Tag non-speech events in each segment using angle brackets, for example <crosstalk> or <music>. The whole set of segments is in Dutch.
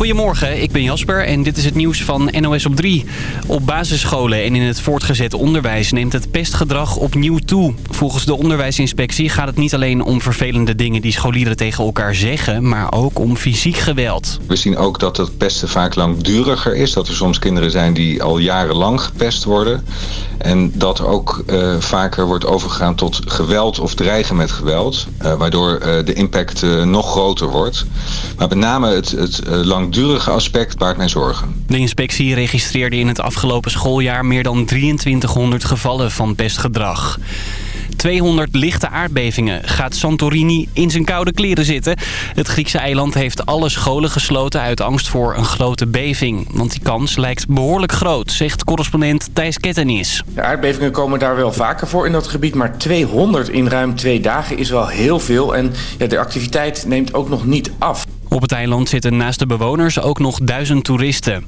Goedemorgen, ik ben Jasper en dit is het nieuws van NOS op 3. Op basisscholen en in het voortgezet onderwijs neemt het pestgedrag opnieuw toe. Volgens de onderwijsinspectie gaat het niet alleen om vervelende dingen die scholieren tegen elkaar zeggen... maar ook om fysiek geweld. We zien ook dat het pesten vaak langduriger is. Dat er soms kinderen zijn die al jarenlang gepest worden. En dat er ook uh, vaker wordt overgegaan tot geweld of dreigen met geweld. Uh, waardoor uh, de impact nog groter wordt. Maar met name het, het langdurige aspect baart mij zorgen. De inspectie registreerde in het afgelopen schooljaar meer dan 2300 gevallen van pestgedrag. 200 lichte aardbevingen gaat Santorini in zijn koude kleren zitten. Het Griekse eiland heeft alle scholen gesloten uit angst voor een grote beving. Want die kans lijkt behoorlijk groot, zegt correspondent Thijs Kettenis. De aardbevingen komen daar wel vaker voor in dat gebied, maar 200 in ruim twee dagen is wel heel veel. En ja, de activiteit neemt ook nog niet af. Op het eiland zitten naast de bewoners ook nog duizend toeristen.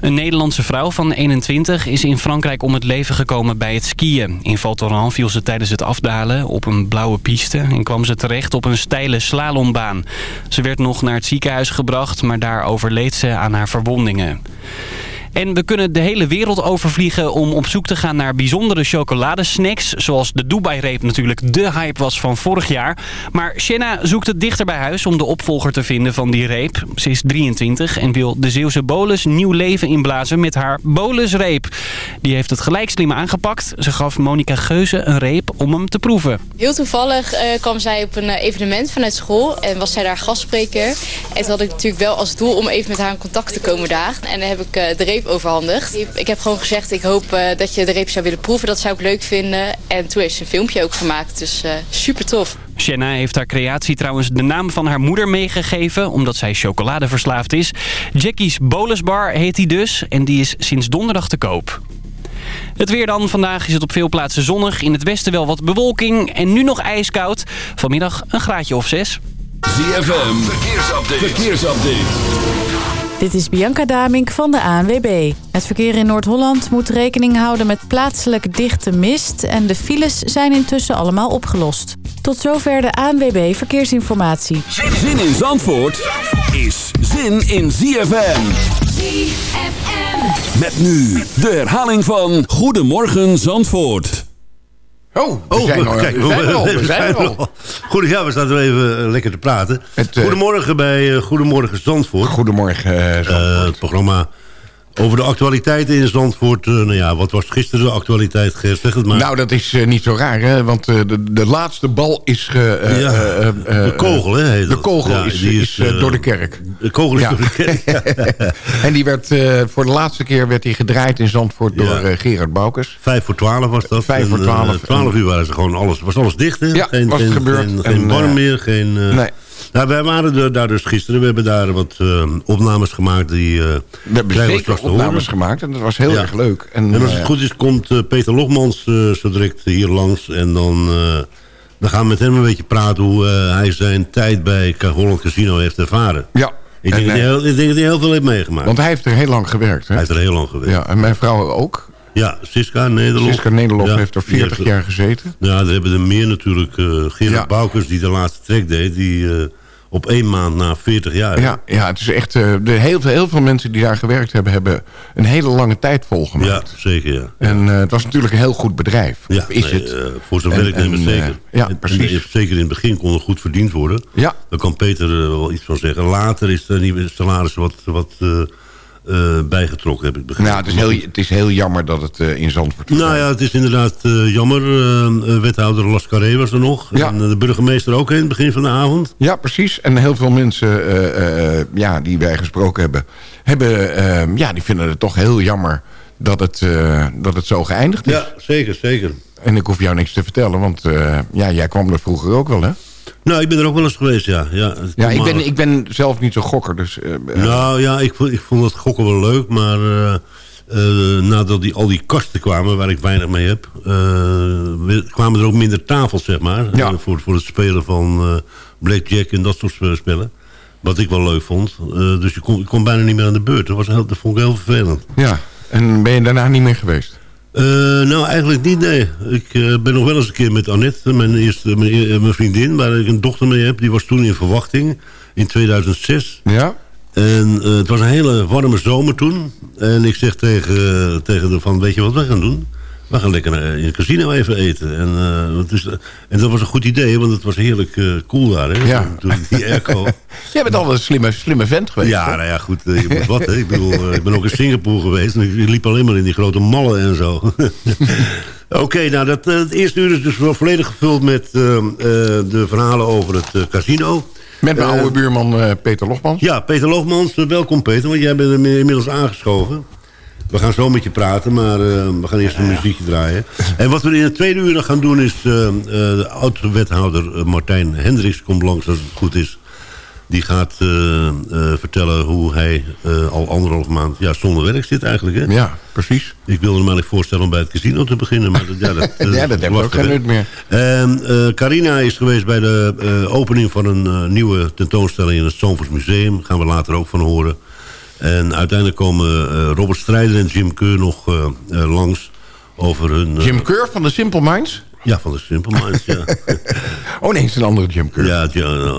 Een Nederlandse vrouw van 21 is in Frankrijk om het leven gekomen bij het skiën. In Val Thorens viel ze tijdens het afdalen op een blauwe piste... en kwam ze terecht op een steile slalombaan. Ze werd nog naar het ziekenhuis gebracht, maar daar overleed ze aan haar verwondingen. En we kunnen de hele wereld overvliegen om op zoek te gaan naar bijzondere chocoladesnacks. Zoals de Dubai-reep natuurlijk de hype was van vorig jaar. Maar Shenna zoekt het dichter bij huis om de opvolger te vinden van die reep. Ze is 23 en wil de Zeeuwse bolus nieuw leven inblazen met haar bolusreep. Die heeft het gelijk slim aangepakt. Ze gaf Monika Geuze een reep om hem te proeven. Heel toevallig uh, kwam zij op een uh, evenement vanuit school en was zij daar gastspreker. En toen had ik natuurlijk wel als doel om even met haar in contact te komen daar. En dan heb ik uh, de reep overhandigd. Ik heb gewoon gezegd, ik hoop uh, dat je de reep zou willen proeven. Dat zou ik leuk vinden. En toen heeft ze een filmpje ook gemaakt. Dus uh, super tof. Shanna heeft haar creatie trouwens de naam van haar moeder meegegeven... omdat zij chocoladeverslaafd is. Jackie's Bolusbar heet die dus. En die is sinds donderdag te koop. Het weer dan. Vandaag is het op veel plaatsen zonnig. In het westen wel wat bewolking. En nu nog ijskoud. Vanmiddag een graadje of zes. ZFM. Verkeersupdate. Verkeersupdate. Dit is Bianca Damink van de ANWB. Het verkeer in Noord-Holland moet rekening houden met plaatselijk dichte mist... en de files zijn intussen allemaal opgelost. Tot zover de ANWB Verkeersinformatie. Zin in Zandvoort is zin in ZFM. ZFM. Met nu de herhaling van Goedemorgen Zandvoort. Oh, we oh, zijn, kijk, we zijn er al. We <laughs> zijn al. Goed, ja, we staan er even lekker te praten. Het, uh, Goedemorgen bij uh, Goedemorgen Zandvoort. Goedemorgen uh, Zandvoort. het programma over de actualiteiten in Zandvoort. Uh, nou ja, wat was gisteren de actualiteit, Zeg het maar. Nou, dat is uh, niet zo raar, hè? Want uh, de, de laatste bal is... Ja, de kogel, hè? De kogel ja, is, die is, is door de kerk. De kogel is ja. door de kerk. <laughs> en die werd, voor de laatste keer werd die gedraaid in Zandvoort door Gerard Boukes. Vijf voor twaalf was dat. Vijf voor twaalf. Twaalf uur waren ze gewoon alles, was alles dicht, hè? Ja, geen, was het gebeurd. Geen, geen warm meer, geen... nee. Nou, wij waren daar dus gisteren. We hebben daar wat uh, opnames gemaakt. Die, uh, we hebben zeker opnames gemaakt. En dat was heel ja. erg leuk. En, en als het uh, goed is, komt Peter Logmans zo direct hier langs. En dan, dan gaan we met hem een beetje praten... hoe hij zijn tijd bij Holland Casino heeft ervaren. Ja. Ik denk, en, heel, ik denk dat hij heel veel heeft meegemaakt. Want hij heeft er heel lang gewerkt. Hè? Hij heeft er heel lang gewerkt. Ja, en mijn vrouw ook. Ja, Siska Nederlof. Siska Nederlof ja, heeft er 40 heeft, jaar gezeten. Ja, er hebben er meer natuurlijk. Uh, Gerard ja. Boukers, die de laatste trek deed, die uh, op één maand na 40 jaar. Ja, ja het is echt. Uh, de, heel, veel, heel veel mensen die daar gewerkt hebben, hebben een hele lange tijd volgemaakt. Ja, zeker. Ja. En het was natuurlijk een heel goed bedrijf. Ja, is nee, het? voor zo'n werknemers zeker. ja, en, precies. En, zeker in het begin kon er goed verdiend worden. Ja. Daar kan Peter wel iets van zeggen. Later is er niet salaris wat. wat uh, bijgetrokken, heb ik begrepen. Nou, het is heel, het is heel jammer dat het uh, in Zandvoort. Nou ja, het is inderdaad uh, jammer. wethouder Lascaré was er nog. Ja. En de burgemeester ook in het begin van de avond. Ja, precies. En heel veel mensen ja, die wij gesproken hebben... hebben ja, die vinden het toch heel jammer dat het, dat het zo geëindigd is. Ja, zeker, zeker. En ik hoef jou niks te vertellen, want ja, jij kwam er vroeger ook wel, hè? Nou, ik ben er ook wel eens geweest, ja. Ja, ja ik, ben, ik ben zelf niet zo gokker, dus... Uh, nou ja, ik, ik vond het gokken wel leuk, maar... Uh, uh, nadat die, al die kasten kwamen, waar ik weinig mee heb... kwamen er ook minder tafels, zeg maar. Ja. voor, voor het spelen van blackjack en dat soort spellen. Wat ik wel leuk vond. dus je kon, je kon bijna niet meer aan de beurt. Dat, was heel, dat vond ik heel vervelend. Ja, en ben je daarna niet meer geweest? Uh, nou, eigenlijk niet, nee. Ik uh, ben nog wel eens een keer met Annette, mijn, eerste, mijn, mijn, vriendin... waar ik een dochter mee heb. Die was toen in verwachting, in 2006. Ja? En uh, het was een hele warme zomer toen. En ik zeg tegen, tegen de van, weet je wat we gaan doen? We gaan lekker naar, in het casino even eten. En, uh, dus, en dat was een goed idee, want het was heerlijk uh, cool daar. Hè? Ja. Toen, die airco. <laughs> Jij bent al een slimme, slimme vent geweest. Ja, hè? nou ja, goed. je moet wat, hè? Ik bedoel, ik ben ook in Singapore geweest. En ik liep alleen maar in die grote mallen en zo. <laughs> Oké, okay, nou, dat, het eerste uur is dus wel volledig gevuld met de verhalen over het casino. Met mijn oude buurman Peter Logmans. Ja, Peter Logmans. Welkom Peter, want jij bent inmiddels aangeschoven. We gaan zo met je praten, maar uh, we gaan eerst een muziekje draaien. En wat we in het tweede uur nog gaan doen is... de oud-wethouder Martijn Hendricks komt langs als het goed is. Die gaat vertellen hoe hij al anderhalf maand ja, zonder werk zit eigenlijk. Hè? Ja, precies. Ik wilde me eigenlijk voorstellen om bij het casino te beginnen. Maar dat, ja, dat, <laughs> ja, dat hebben we ook geen nut meer. Carina is geweest bij de opening van een nieuwe tentoonstelling in het Zandvoors Museum. Daar gaan we later ook van horen. En uiteindelijk komen Robert Strijder en Jim Keur nog langs over hun... Jim Keur van de Simple Minds? Ja, van de Simple Minds, ja. <laughs> oh nee, het is een andere Jim Keur. Ja, ja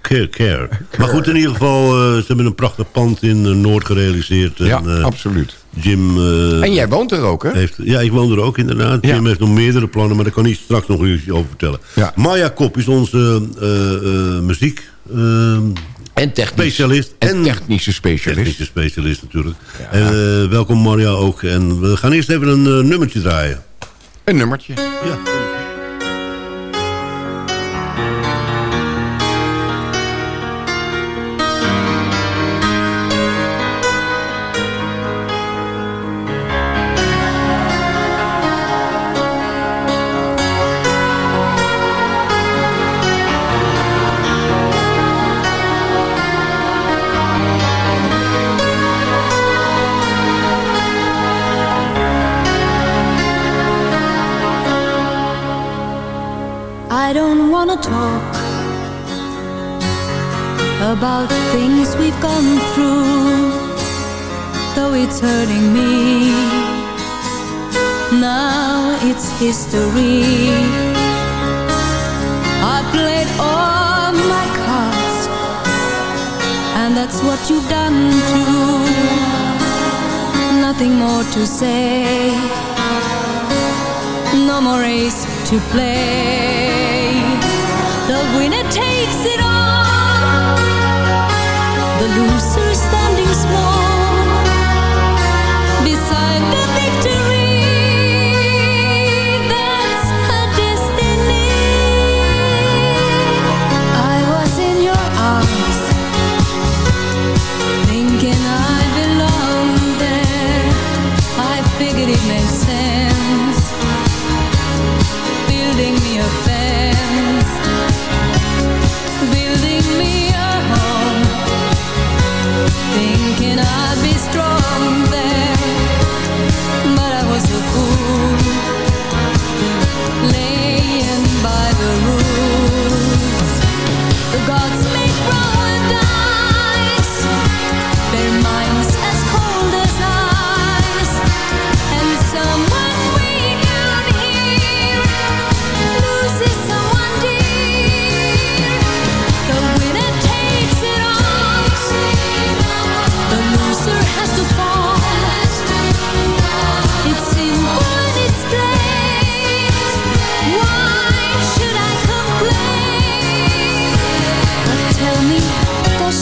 care, care. Maar goed, in ieder geval, ze hebben een prachtig pand in Noord gerealiseerd. Ja, en, absoluut. Jim... En jij woont er ook, hè? Heeft, ja, ik woon er ook inderdaad. Ja. Jim heeft nog meerdere plannen, maar daar kan ik straks nog iets over vertellen. Ja. Maya Kop is onze muziek... en technisch, specialist. En, technische specialist. Technische specialist natuurlijk. Ja. En, welkom Maria ook. En we gaan eerst even een nummertje draaien. Een nummertje. Ja. History. I played all my cards, and that's what you've done too. Nothing more to say, no more race to play. The winner takes it all The loser standing small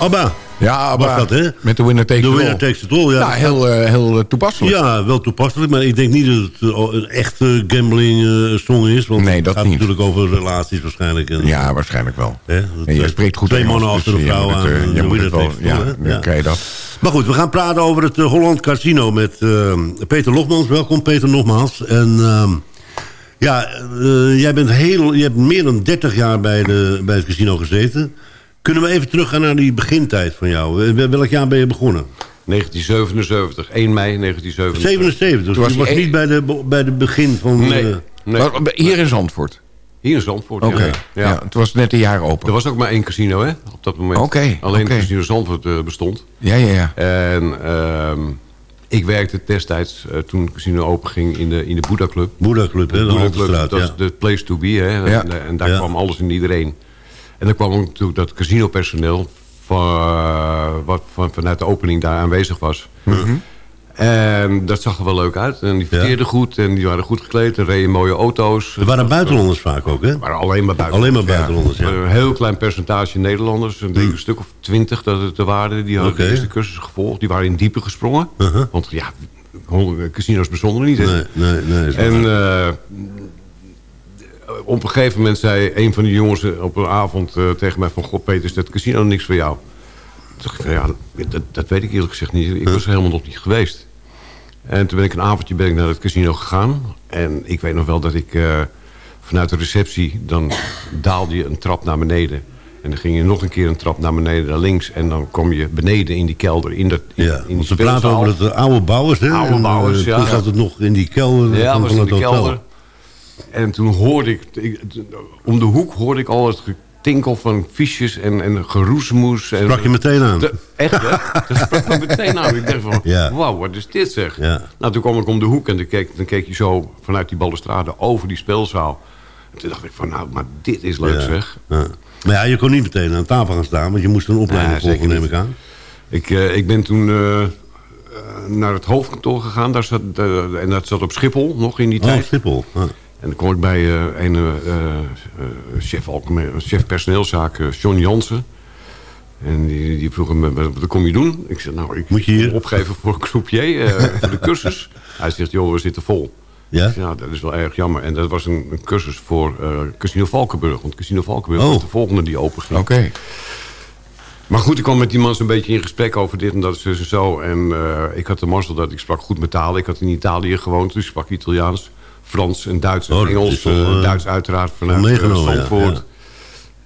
Abba. Ja, maar dat, hè? met de winner takes De it winner all. takes all, ja. Nou, heel, eh, heel eh, toepasselijk. Ja, wel toepasselijk, maar ik denk niet dat het eh, een echte gambling song is. Want Nee, het dat gaat niet. natuurlijk over relaties waarschijnlijk. En, Ja, waarschijnlijk wel. hè, dat, En je spreekt goed Twee mannen dus achter een je vrouw aan. het, de je winner het wel- takes all, Ja, dan krijg je dat. Maar goed, we gaan praten over het Holland Casino met Peter Logmans. Welkom Peter nogmaals. En ehm, ja, jij bent heel, je hebt meer dan 30 jaar bij, de, bij het casino gezeten. Kunnen we even teruggaan naar die begintijd van jou? Eh, Welk jaar ben je begonnen? 1977, 1 mei 1977. 77, dus Toen was je was niet bij de, bij de begin van... Nee, eh, nee. Maar, hier in Zandvoort. Hier in Zandvoort, Oké. ja. Ja. ja. het was net een jaar open. Er was ook maar één casino, hè, op dat moment. Oké, Alleen het casino Zandvoort eh, bestond. Ja, ja, ja. En ehm, ik werkte destijds, eh, toen het casino openging, in de, in de Boeddha Club. Boeddha Club, hè, de Boeddha Club, dat ja. is de place to be, hè. Ja. En, en daar Ja. kwam alles en iedereen. En dan kwam ook natuurlijk dat casinopersoneel... Van, eh, wat van, vanuit de opening daar aanwezig was. En dat zag er wel leuk uit. En die Ja. verkeerden goed en die waren goed gekleed. En reden mooie auto's. Er waren buitenlanders vaak ook, hè? Er waren alleen maar buitenlanders. Alleen maar buitenlanders, ja. Een heel klein percentage Nederlanders. Ik denk een stuk of twintig dat het er waren. Die hadden Oké. de eerste cursus gevolgd. Die waren in diepe gesprongen. Uh-huh. Want ja, casinos bestonden niet. hè. Nee, nee, nee. En waar. Eh, op een gegeven moment zei een van de jongens eh, op een avond eh, tegen mij van... God Peter, is dat casino niks voor jou? Toen dacht ik van ja, dat, dat weet ik eerlijk gezegd niet. Ik was er helemaal nog niet geweest. En toen ben ik een avondje ben ik naar het casino gegaan. En ik weet nog wel dat ik vanuit de receptie... dan daalde je een trap naar beneden. En dan ging je nog een keer een trap naar beneden naar links. En dan kom je beneden in die kelder. In, dat, in, ja, in want we praten over eh, oude bouwers, hè? Oude En, bouwers, ja. Toen zat het nog in die kelder Ja, van, was in het de hotel. kelder. En toen hoorde ik, ik- om de hoek hoorde ik al het getinkel van fiches en, en geroesmoes. En, Sprak je meteen aan? De- echt, hè? Dat sprak me meteen aan. Ik dacht van, Ja. wauw, wat is dit zeg? Ja. Nou, toen kwam ik om de hoek en dan keek, dan keek je zo vanuit die balustrade over die speelzaal. En toen dacht ik van, nou, maar dit is leuk Ja. zeg. Maar ja, je kon niet meteen aan tafel gaan staan, want je moest een opleiding volgen, neem ik aan. Ik, eh, ik ben toen eh, eh, naar het hoofdkantoor gegaan. Daar zat, en dat zat op Schiphol nog in die Oh, tijd. Schiphol. En dan kom ik bij eh, een eh, eh, chef, algemeen- chef personeelszaken, John Jansen. En die, die vroeg me, wat, kom je doen? Ik zei, nou, ik Moet je hier? opgeven voor een croupier, eh, voor de cursus. <laughs> Hij zegt, joh, we zitten vol. Ja? Nou, dat is wel erg jammer. En dat was een, een cursus voor eh, Casino Valkenburg. Want Casino Valkenburg Oh. was de volgende die open ging. Oké. Maar goed, ik kwam met die man zo'n beetje in gesprek over dit en dat zus en zo. En eh, ik had de mazzel dat ik sprak goed met talen. Ik had in Italië gewoond, dus ik sprak Italiaans, Frans en Duits en Oh, Engels. wel, Eh, eh, Duits uiteraard vanuit ja, Zandvoort. ja.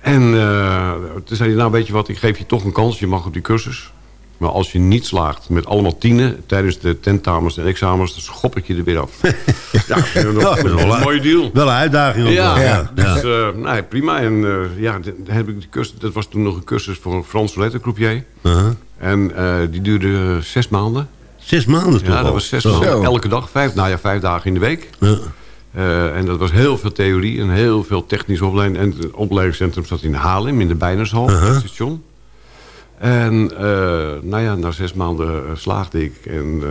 En eh, toen zei hij, nou weet je wat, ik geef je toch een kans. Je mag op die cursus. Maar als je niet slaagt met allemaal tienen tijdens de tentamens en examens, dan schop ik je er weer af. <laughs> ja, dat is wel een mooie deal. Wel een uitdaging. Ja, ja. ja. dus eh, nee, prima. En eh, ja, heb ik die cursus, dat was toen nog een cursus voor een Frans lettercroupier. Uh-huh. En eh, die duurde eh, zes maanden. Zes maanden toch Ja, al? dat was zes Zo. maanden. Elke dag, vijf, nou ja, vijf dagen in de week. Ja. Eh, en dat was heel veel theorie en heel veel technisch opleiding. En het opleidingscentrum zat in Haarlem, in de Bijnershal, het station. En eh, nou ja, na zes maanden eh, slaagde ik. En eh,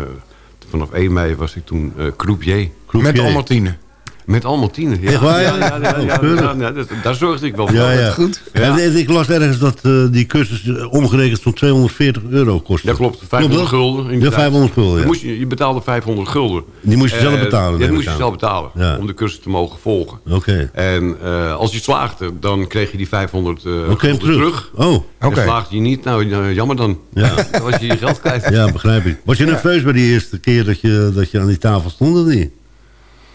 vanaf 1 mei was ik toen eh croupier. Met Croupier. Met allemaal tienen. Ja. Echt waar, ja? Ja, ja, ja, ja, Oh, ja, ja, dat- daar zorgde ik wel voor. Ja, ja. goed. En, en ik las ergens dat eh, die cursus eh, omgerekend zo'n 240 euro kostte. Ja, klopt. 500 dat? gulden. Ja, inderdaad. 500 gulden, Je, ja. moest, je je betaalde 500 gulden. Die moest je zelf Eh, betalen, Ja, die moest je zelf betalen. Ja. Om de cursus te mogen volgen. Oké. En eh, als je slaagde, dan kreeg je die 500 eh Oké, gulden terug. terug. Oh, Oké. En slaagde je niet, nou jammer dan. Ja. <laughs> dan was je je geld kwijt. ja, begrijp ik. Was je nerveus bij die eerste keer dat je, dat je aan die tafel stond of niet?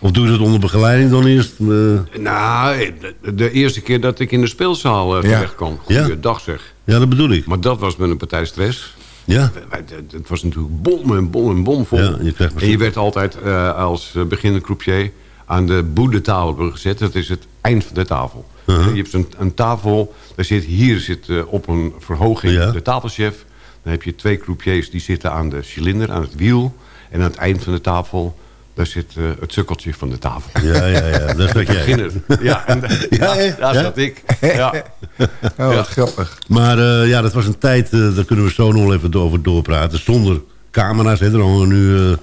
Of doe je dat onder begeleiding dan eerst? eh? Nou, de, de eerste keer dat ik in de speelzaal eh, Ja. terecht kwam. Goeiedag zeg. ja, dat bedoel ik. Maar dat was met een partij stress. Ja, Het was natuurlijk bom en bom en bom vol. Ja, je en je werd altijd eh, als uh, beginnend croupier aan de boedetafel gezet. Dat is het eind van de tafel. Uh-huh. Je hebt een, een tafel, daar zit, hier zit eh, op een verhoging Ja. de tafelchef. Dan heb je twee croupiers die zitten aan de cilinder, aan het wiel. En aan het eind van de tafel, daar zit eh, het sukkeltje van de tafel. ja, ja, ja. Dat zat jij. Beginner. Ja, en, <laughs> ja, hè? daar Ja? zat ik. <laughs> Ja. Oh, wat grappig. Maar eh, ja, dat was een tijd, eh, daar kunnen we zo nog wel even over doorpraten. Zonder camera's, hè. Er hangen nu, eh,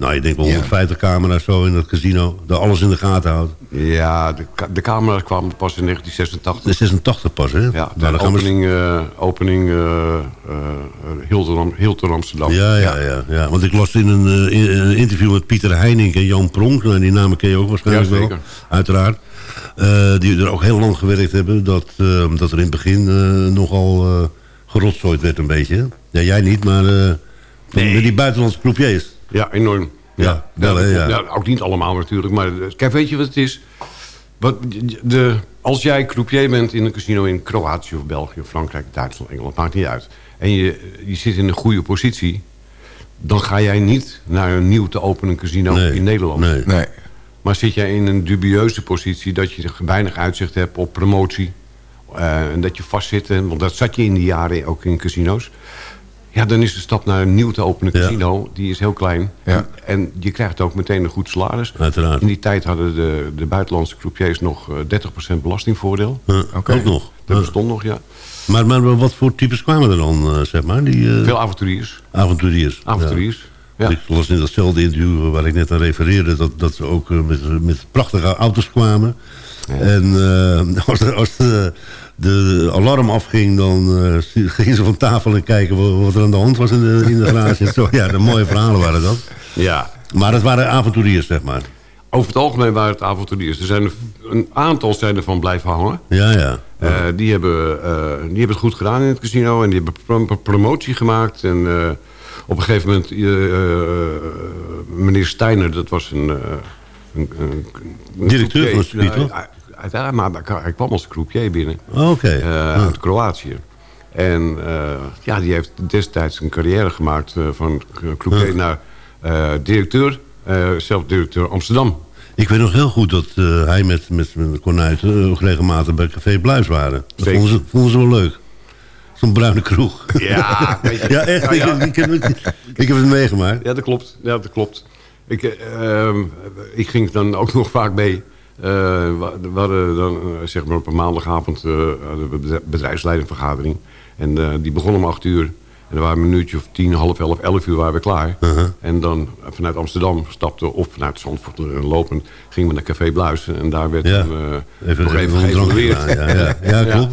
nou, ik denk wel Ja. 150 camera's zo in het casino. Dat alles in de gaten houdt. Ja, de, de camera's kwamen pas in 1986. Dat is 86 pas, hè? Ja, Nou, de opening, eh, opening eh, eh, Hilton, Am- Hilton Amsterdam. Ja, ja, ja, ja. Want ik las in een, in een interview met Pieter Heining en Jan Pronk. Nou, die namen ken je ook waarschijnlijk wel. Uiteraard. Die er ook heel lang gewerkt hebben. Dat, dat er in het begin nogal gerotzooid werd een beetje. Ja, jij niet, maar met die buitenlandse croupiers. Ja, enorm. Ja, wel, hè, ja. ja, ook niet allemaal natuurlijk. Maar eh, kijk, weet je wat het is? Wat, de, als jij croupier bent in een casino in Kroatië of België of Frankrijk, Duitsland, Engeland, maakt niet uit. En je, je zit in een goede positie. Dan ga jij niet naar een nieuw te openen casino Nee, in Nederland. nee. Nee. Maar zit jij in een dubieuze positie dat je weinig uitzicht hebt op promotie... eh, en dat je vastzit, want dat zat je in die jaren ook in casino's... ja, dan is de stap naar een nieuw te openen Ja. casino, die is heel klein. Ja. En, en je krijgt ook meteen een goed salaris. Uiteraard. In die tijd hadden de, de buitenlandse croupiers nog eh, 30% belastingvoordeel. Huh, Oké. Ook nog. Dat bestond nog, ja. Maar, maar wat voor types kwamen er dan, eh, zeg maar? Die eh, Veel avonturiers. avonturiers. Avonturiers, ja. Ik las in datzelfde interview waar ik net aan refereerde... dat, dat ze ook eh, met, met prachtige auto's kwamen. En eh, <laughs> als, de, als de, alarm afging, dan eh, <laughs> gingen ze van tafel en kijken wat, er aan de hand was in de, in de garage. <laughs> en zo. Ja, de mooie verhalen waren dat. Ja, Maar het waren avonturiers, zeg maar. over het algemeen waren het avonturiers. Er zijn er, een aantal zijn ervan blijven hangen. Ja, ja. Eh, die, hebben, eh, die hebben het goed gedaan in het casino en die hebben prom- prom- promotie gemaakt. En op een gegeven moment, meneer Steiner, dat was een... een, een, een Directeur van het maar hij- kwam als croupier binnen Oh, Oké. eh, Ja. uit Kroatië. En eh, ja, die heeft destijds een carrière gemaakt eh, van croupier naar directeur, zelf directeur Amsterdam. Ik weet nog heel goed dat hij met, met, met ook regelmatig bij Café Bluis waren. Dat vonden ze, vonden ze wel leuk. Zo'n bruine kroeg. Ja, <laughs> weet je. ja, echt. Nou ja. Ik, ik, heb het, ik heb het meegemaakt. Ja, dat klopt. Ja, dat klopt. Ik, ehm, ik ging dan ook <laughs> nog vaak mee. Eh, we hadden dan eh, zeg maar op een maandagavond eh, we bedrijf- bedrijfsleidingvergadering. En eh, die begon om acht uur. En dan waren we een minuutje of tien, half elf, elf uur waren we klaar. Uh-huh. En dan eh, vanuit Amsterdam stapten of vanuit Zandvoort eh, lopend gingen we naar Café Bluis. En daar werd Ja. eh, Even, nog even even een geëvalueerd. Ja, <laughs> ja. ja, klopt.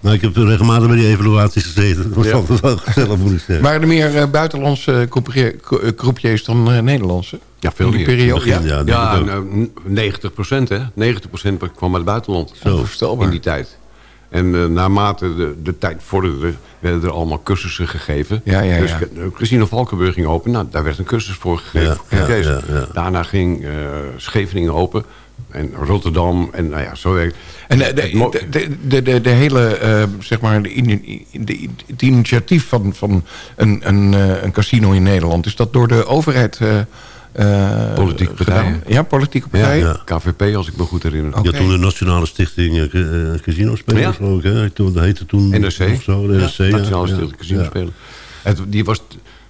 Nou, ik heb regelmatig bij die evaluaties gezeten. Dat was Ja. altijd wel gezellig, moet ik zeggen. Waren er meer eh, buitenlandse croupier- cro- croupiers dan eh, Nederlandse? Ja, veel In die meer. periode? Begin, ja, denk ik ook. nou, 90 procent, hè. 90 procent kwam uit het buitenland. Zo. Onvoorstelbaar. In die tijd. En eh, naarmate de, de tijd vorderde, werden er allemaal cursussen gegeven. Ja, ja, dus ja. eh, Casino Valkenburg ging open. Nou, daar werd een cursus voor gegeven. Ja, ja, ja, ja. Daarna ging eh, Scheveningen open. En Rotterdam. En nou ja, zo werkt En de, de, de, de, de, de hele, eh, zeg maar, de, de, het initiatief van, van een, een, eh, een casino in Nederland... is dat door de overheid Politieke gedaan? partijen. Ja, politieke partijen? Ja. KVP, als ik me goed herinner. Oké. Ja, toen de Nationale Stichting eh, eh, Casino Spelers, Ja. geloof ik. Hè? Toen, dat heette toen... NRC. Of zo, de NRC, ja. Nationale Ja. Stichting Casino Ja. Spelen. Het, die was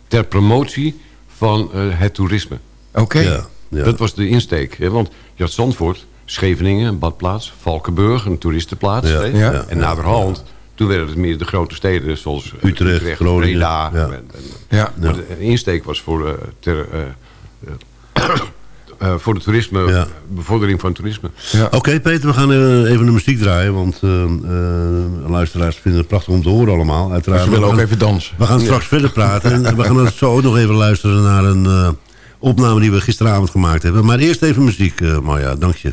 ter promotie van eh, het toerisme. Oké. Ja, ja. Dat was de insteek. Hè? Want je had Zandvoort, Scheveningen, een badplaats. Valkenburg, een toeristenplaats. Ja, ja. en naderhand, toen werden het meer de grote steden... zoals eh, Utrecht, Groningen, Breda. ja. En- en- Ja. Maar de insteek was voor... eh, ter, eh, voor het toerisme, Ja. bevordering van toerisme. Oké, Peter, we gaan eh, even de muziek draaien. Want eh, eh, luisteraars vinden het prachtig om te horen allemaal. Uiteraard. Ze willen We ook gaan- even dansen. We gaan straks verder praten. En we gaan zo ook nog even luisteren naar een eh, opname die we gisteravond gemaakt hebben. Maar eerst even muziek, eh Marja. Dank je.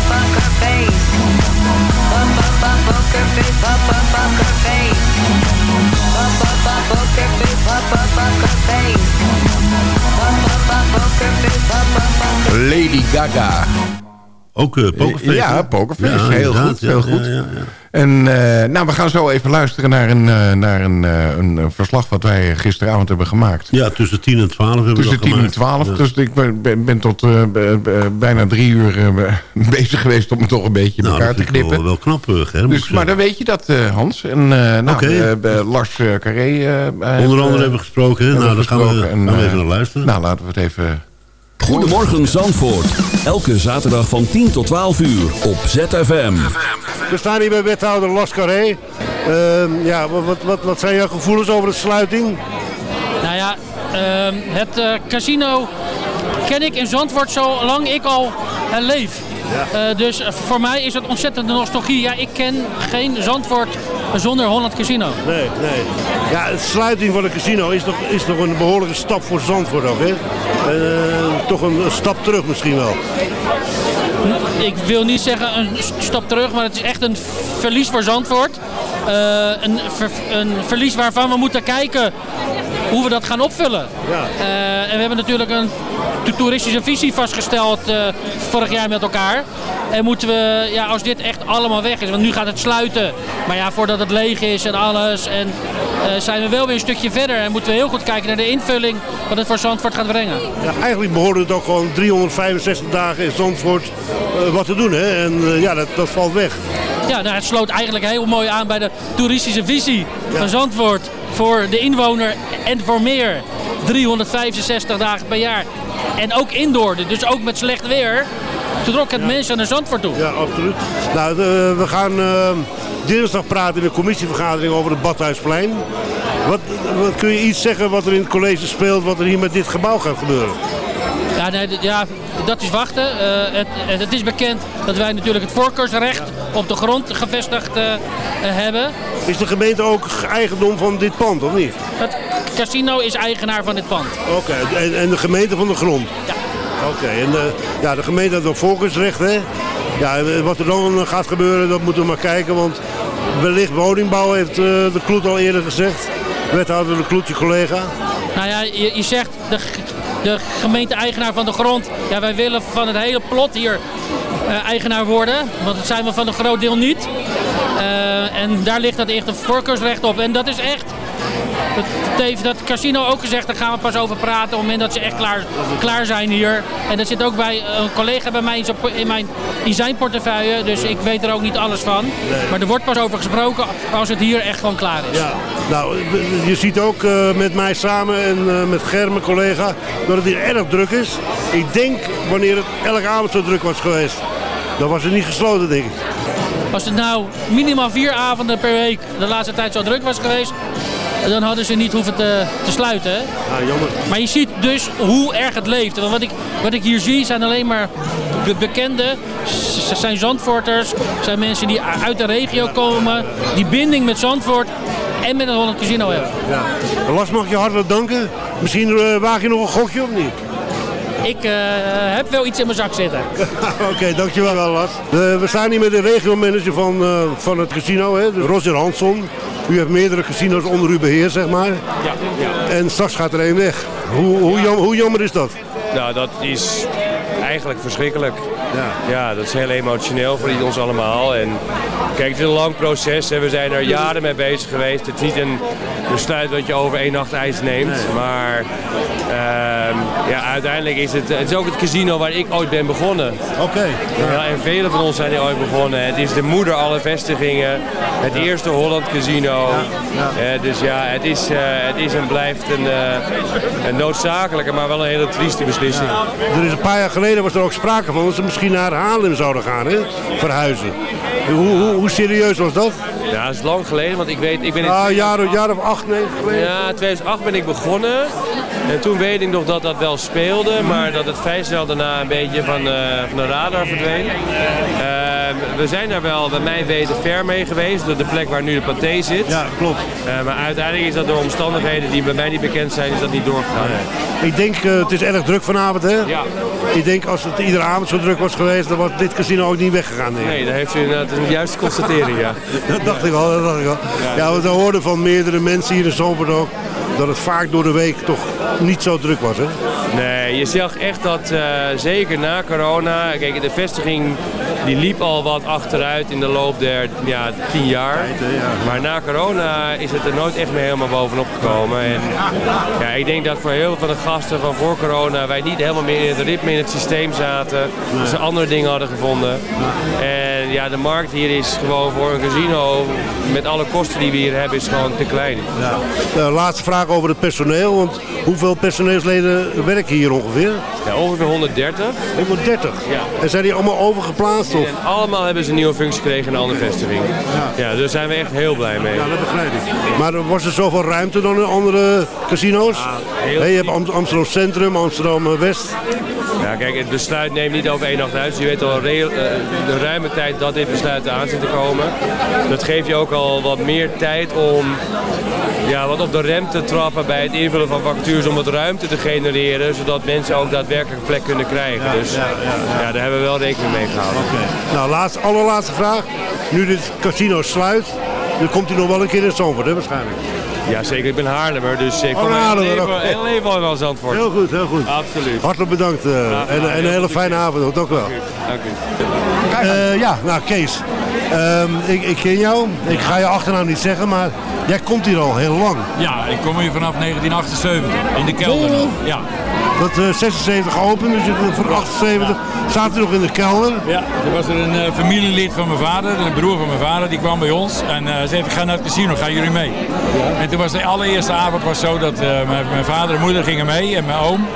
face, poker face Poker face, poker face Poker face, poker face Lady Gaga. Ook uh, pokerface. Ja, pokerface. Ja, heel goed. Heel goed. ja, ja. En eh, nou, we gaan zo even luisteren naar een, eh, naar een, eh, een, een verslag wat wij gisteravond hebben gemaakt. Ja, tussen 10 en 12 hebben we Tussen dat 10 en gemaakt. 12. Ja. Dus ik ben, ben- ben tot bijna drie uur <laughs> bezig geweest om het toch een beetje Nou, elkaar te knippen. wel, wel knap, ik Dus, maar dan weet je dat, Hans. En nou, Lars Carré... Onder andere hebben we gesproken. hè? Nou, daar gaan we. En, gaan we even naar luisteren. Nou, laten we het even... Goedemorgen Zandvoort. Elke zaterdag van 10 tot 12 uur op ZFM. We staan hier bij wethouder Las Carré. Ehm, ja, wat, wat, wat, zijn jouw gevoelens over de sluiting? Nou ja, ehm, het eh, casino ken ik in Zandvoort zolang ik al eh, leef. Eh, dus voor mij is het ontzettende nostalgie. Ja, ik ken geen Zandvoort zonder Holland Casino. Nee, nee. Ja, sluiting van een casino is toch, is toch een behoorlijke stap voor Zandvoort ook, hè? Eh, toch een, een stap terug misschien wel. Ik wil niet zeggen een stap terug, maar het is echt een verlies voor Zandvoort. Eh, een, ver- een verlies waarvan we moeten kijken hoe we dat gaan opvullen. Eh, en we hebben natuurlijk een to- toeristische visie vastgesteld eh, vorig jaar met elkaar. En moeten we, ja, als dit echt allemaal weg is, want nu gaat het sluiten. Maar ja, voordat het leeg is en alles. En eh, zijn we wel weer een stukje verder. En moeten we heel goed kijken naar de invulling wat het voor Zandvoort gaat brengen. Ja, eigenlijk behoorde het ook gewoon 365 dagen in Zandvoort wat te doen. Hè? En ja, dat, dat valt weg. Ja, nou, het sloot eigenlijk heel mooi aan bij de toeristische visie van Zandvoort. Voor de inwoner en voor meer. 365 dagen per jaar. En ook indoor, dus ook met slecht weer. Trok het mensen naar Zandvoort toe. Ja, absoluut. Nou, de- we gaan eh, dinsdag praten in de commissievergadering over het Badhuisplein. Wat, wat kun je iets zeggen wat er in het college speelt, wat er hier met dit gebouw gaat gebeuren? Ja, nee, ja dat is wachten. Eh, het, het- is bekend dat wij natuurlijk het voorkeursrecht op de grond gevestigd eh, eh, hebben. Is de gemeente ook eigendom van dit pand, of niet? Het casino is eigenaar van dit pand. Oké, en, en de gemeente van de grond? Ja. Oké, en de, ja, de gemeente heeft ook volksrecht, hè? Ja, wat er dan gaat gebeuren, dat moeten we maar kijken, want wellicht woningbouw heeft eh, de Kloet al eerder gezegd. Wethouder de Kloet, je collega. Nou ja, je, je zegt de, de gemeente-eigenaar van de grond. Ja, wij willen van het hele plot hier eh, eigenaar worden. Want dat zijn we van een groot deel niet. Eh, en daar ligt dat echt een voorkeursrecht op. En dat is echt... Dat heeft dat casino ook gezegd, daar gaan we pas over praten op het moment dat ze echt klaar, klaar zijn hier. En dat zit ook bij een collega bij mij in, mijn, in zijn portefeuille, dus ik weet er ook niet alles van. Maar er wordt pas over gesproken als het hier echt gewoon klaar is. Ja, nou, je ziet ook eh, met mij samen en eh, met Ger, mijn collega, dat het hier erg druk is. Ik denk, wanneer het elke avond zo druk was geweest, dan was het niet gesloten, denk ik. Als het nou minimaal vier avonden per week de laatste tijd zo druk was geweest, dan hadden ze niet hoeven te, te sluiten. hè. Ja, jammer. Maar je ziet dus hoe erg het leeft. Want wat ik, wat ik hier zie zijn alleen maar be- bekenden. Ze zijn Zandvoorters, zijn mensen die uit de regio komen, die binding met Zandvoort en met het Holland Casino hebben. Ja. Las mag je hartelijk danken. Misschien eh, waag je nog een gokje of niet? Ik eh, heb wel iets in mijn zak zitten. <laughs> Oké, dankjewel wel, Las. we staan hier met de regiomanager van, eh, van het casino, hè, Roger Hansson. U heeft meerdere casino's onder uw beheer, zeg maar. Ja, ja. En straks gaat er één weg. Hoe, hoe, jam- hoe jammer is dat? Nou, dat is eigenlijk verschrikkelijk. Ja. ja, dat is heel emotioneel voor ons allemaal. En kijk, het is een lang proces. Hè. We zijn er jaren mee bezig geweest. Het is niet een besluit dat je over één nacht ijs neemt. Maar ehm, ja, uiteindelijk is het, het is ook het casino waar ik ooit ben begonnen. Oké. Ja, en vele van ons zijn er ooit begonnen. Het is de moeder aller vestigingen. Het eerste Holland Casino. Eh, dus ja, het is, eh, het is en blijft een, eh, een noodzakelijke, maar wel een hele trieste beslissing. Er is een paar jaar geleden was er ook sprake van dat ze misschien naar Haarlem zouden gaan, hè? verhuizen. Hoe, hoe, hoe serieus was dat? Ja, dat is lang geleden, want ik weet... Ik ben in Ah, jaar, jaar of acht, negen geleden. Ja, 2008 ben ik begonnen. En toen weet ik nog dat dat wel speelde, maar dat het vrij snel daarna een beetje van, eh, van de radar verdween. Eh, we zijn daar wel, bij mij weten, ver mee geweest, door de plek waar nu de paté zit. Ja, klopt. Eh, maar uiteindelijk is dat door omstandigheden die bij mij niet bekend zijn, is dat niet doorgegaan. Ik denk, eh, het is erg druk vanavond, hè? Ja. Ik denk, als het iedere avond zo druk was geweest, dan was dit casino ook niet weggegaan. Ik. Nee, daar heeft u inderdaad een juiste constatering, ja. <laughs> Dat dacht ik al, dat dacht ik al. Ja, want we hoorden van meerdere mensen hier in ook, dat het vaak door de week toch niet zo druk was, hè? Nee, je zag echt dat eh, zeker na corona, kijk de vestiging die liep al wat achteruit in de loop der ja, tien jaar. Maar na corona is het er nooit echt meer helemaal bovenop gekomen. En ja, ik denk dat voor heel veel van de gasten van voor corona wij niet helemaal meer in het ritme in het systeem zaten. Dat ze andere dingen hadden gevonden. En ja, de markt hier is gewoon voor een casino met alle kosten die we hier hebben is gewoon te klein. Eh, laatste vraag over het personeel, want hoeveel personeelsleden werken hier ongeveer? Ja, ongeveer 130. 130? Ja. En zijn die allemaal overgeplaatst? Of? En allemaal hebben ze een nieuwe functie gekregen in een andere vestiging. Ja, dus daar zijn we echt heel blij mee. Ja, dat begrijp ik. Maar was er zoveel ruimte dan in andere casino's? heel Hey, je hebt Am- Amsterdam Centrum, Amsterdam eh, West. Ja, kijk, het besluit neemt niet over één nacht uit. Je weet al reel- eh, de ruime tijd dat dit besluit aan zit te komen. Dat geeft je ook al wat meer tijd om ja, wat op de rem te trappen bij het invullen van vacatures om wat ruimte te genereren, zodat mensen ook daadwerkelijk een plek kunnen krijgen. dus ja, daar hebben we wel rekening mee gehouden. Nou, laatste, allerlaatste vraag. Nu dit casino sluit, dan komt hij nog wel een keer in Zandvoort, hè, waarschijnlijk. Ja, zeker. Ik ben Haarlemmer, dus ik Oh, kom heel Haarlemmer, leven, oké. heel leven al wel Zandvoort. Heel goed, heel goed. Absoluut. Hartelijk bedankt eh, Ja, en, ja, en een hele fijne avond ook. Dank u wel. Dank u. Eh, ja, nou Kees, Ehm, ik, ik ken jou. Ik ga je achternaam niet zeggen, maar jij komt hier al heel lang. Ja, ik kom hier vanaf 1978, in de kelder nog. Ja. Dat eh 76 geopend, dus voor 78 staat u nog in de kelder. Ja, er was er een eh, familielid van mijn vader, een broer van mijn vader, die kwam bij ons en eh, zei: Ik ga naar het casino, gaan jullie mee? En toen was de allereerste avond was zo dat eh, mijn, mijn vader en moeder gingen mee en mijn oom.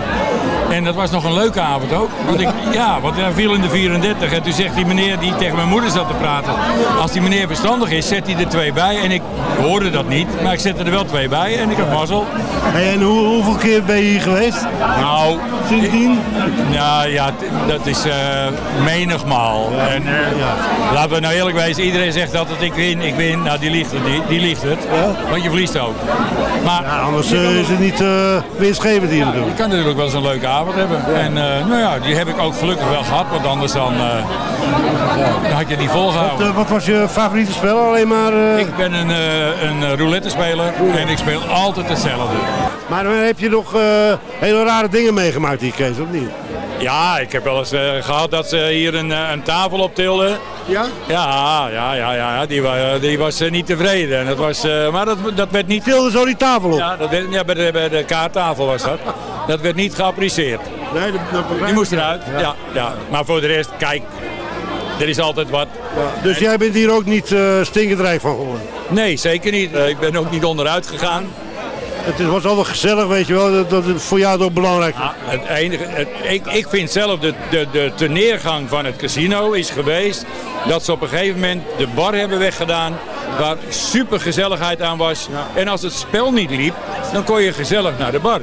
En dat was nog een leuke avond ook. Want ik, ja, want hij viel in de 34 en toen zegt die meneer die tegen mijn moeder zat te praten. Als die meneer verstandig is, zet hij er twee bij. En ik hoorde dat niet, maar ik zette er wel twee bij en ik had mazzel. Hey, en hoe, hoeveel keer ben je hier geweest? Nou, sindsdien? Ja, ja, dat is eh menigmaal. En eh, laten we nou eerlijk wezen, iedereen zegt altijd ik win, ik win. Nou, die liegt het niet, die liegt het. Want je verliest ook. Maar Anders eh, is het niet winstgevend hier natuurlijk. je kan natuurlijk wel eens een leuke avond hebben. En eh, nou ja, die heb ik ook gelukkig wel gehad, want anders dan, eh, dan had je het niet volgehouden. Wat, eh, wat was je favoriete spel? Alleen maar... eh, Ik ben een, eh, een eh, roulette-speler en ik speel altijd hetzelfde. Maar dan heb je nog eh, hele rare dingen meegemaakt hier, Kees, of niet? Ja, ik heb wel eens eh, gehad dat ze hier een, een tafel optilden. Ja? Ja, ja, ja, ja, ja. Die, wa- die was niet tevreden. En dat was, eh, maar dat, dat werd niet... Tilde zo die tafel op? Ja, dat werd, ja bij, de, bij de kaarttafel was dat. Dat werd niet geapprecieerd. Nee, dat, dat Die moest eruit, ja. ja, Maar voor de rest, kijk, er is altijd wat. Dus jij bent hier ook niet eh stinkend rijk van geworden? Nee, zeker niet. Eh, Ik ben ook niet onderuit gegaan. Het was altijd gezellig, weet je wel, dat, dat het voor jou ook belangrijk is. Het enige, het- ik, ik vind zelf de, de, de teneergang van het casino is geweest dat ze op een gegeven moment de bar hebben weggedaan waar super gezelligheid aan was. En als het spel niet liep, dan kon je gezellig naar de bar.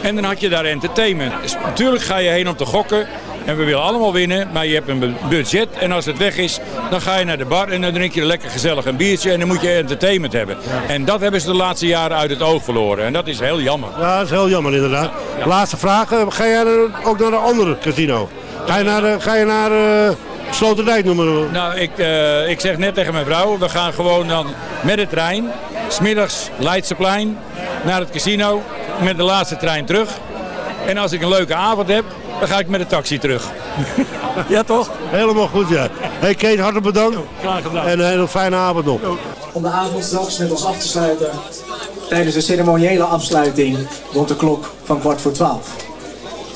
En dan had je daar entertainment. Dus natuurlijk ga je heen om te gokken. En we willen allemaal winnen, maar je hebt een bu- budget. En als het weg is, dan ga je naar de bar en dan drink je lekker gezellig een biertje. En dan moet je entertainment hebben. En dat hebben ze de laatste jaren uit het oog verloren. En dat is heel jammer. Ja, dat is heel jammer inderdaad. Laatste vraag, eh, ga jij ook naar een andere casino? Ga je naar, ga je naar eh, Sloterdijk noemen? Nou, ik, eh, ik zeg net tegen mijn vrouw, we gaan gewoon dan met de trein, smiddags Leidseplein, naar het casino, met de laatste trein terug. En als ik een leuke avond heb, dan ga ik met de taxi terug. <laughs> ja, toch? Helemaal goed, ja. Hey Kees, hartelijk bedankt. Graag gedaan. En een hele fijne avond nog. Om de avond straks met ons af te sluiten tijdens de ceremoniële afsluiting rond de klok van kwart voor twaalf.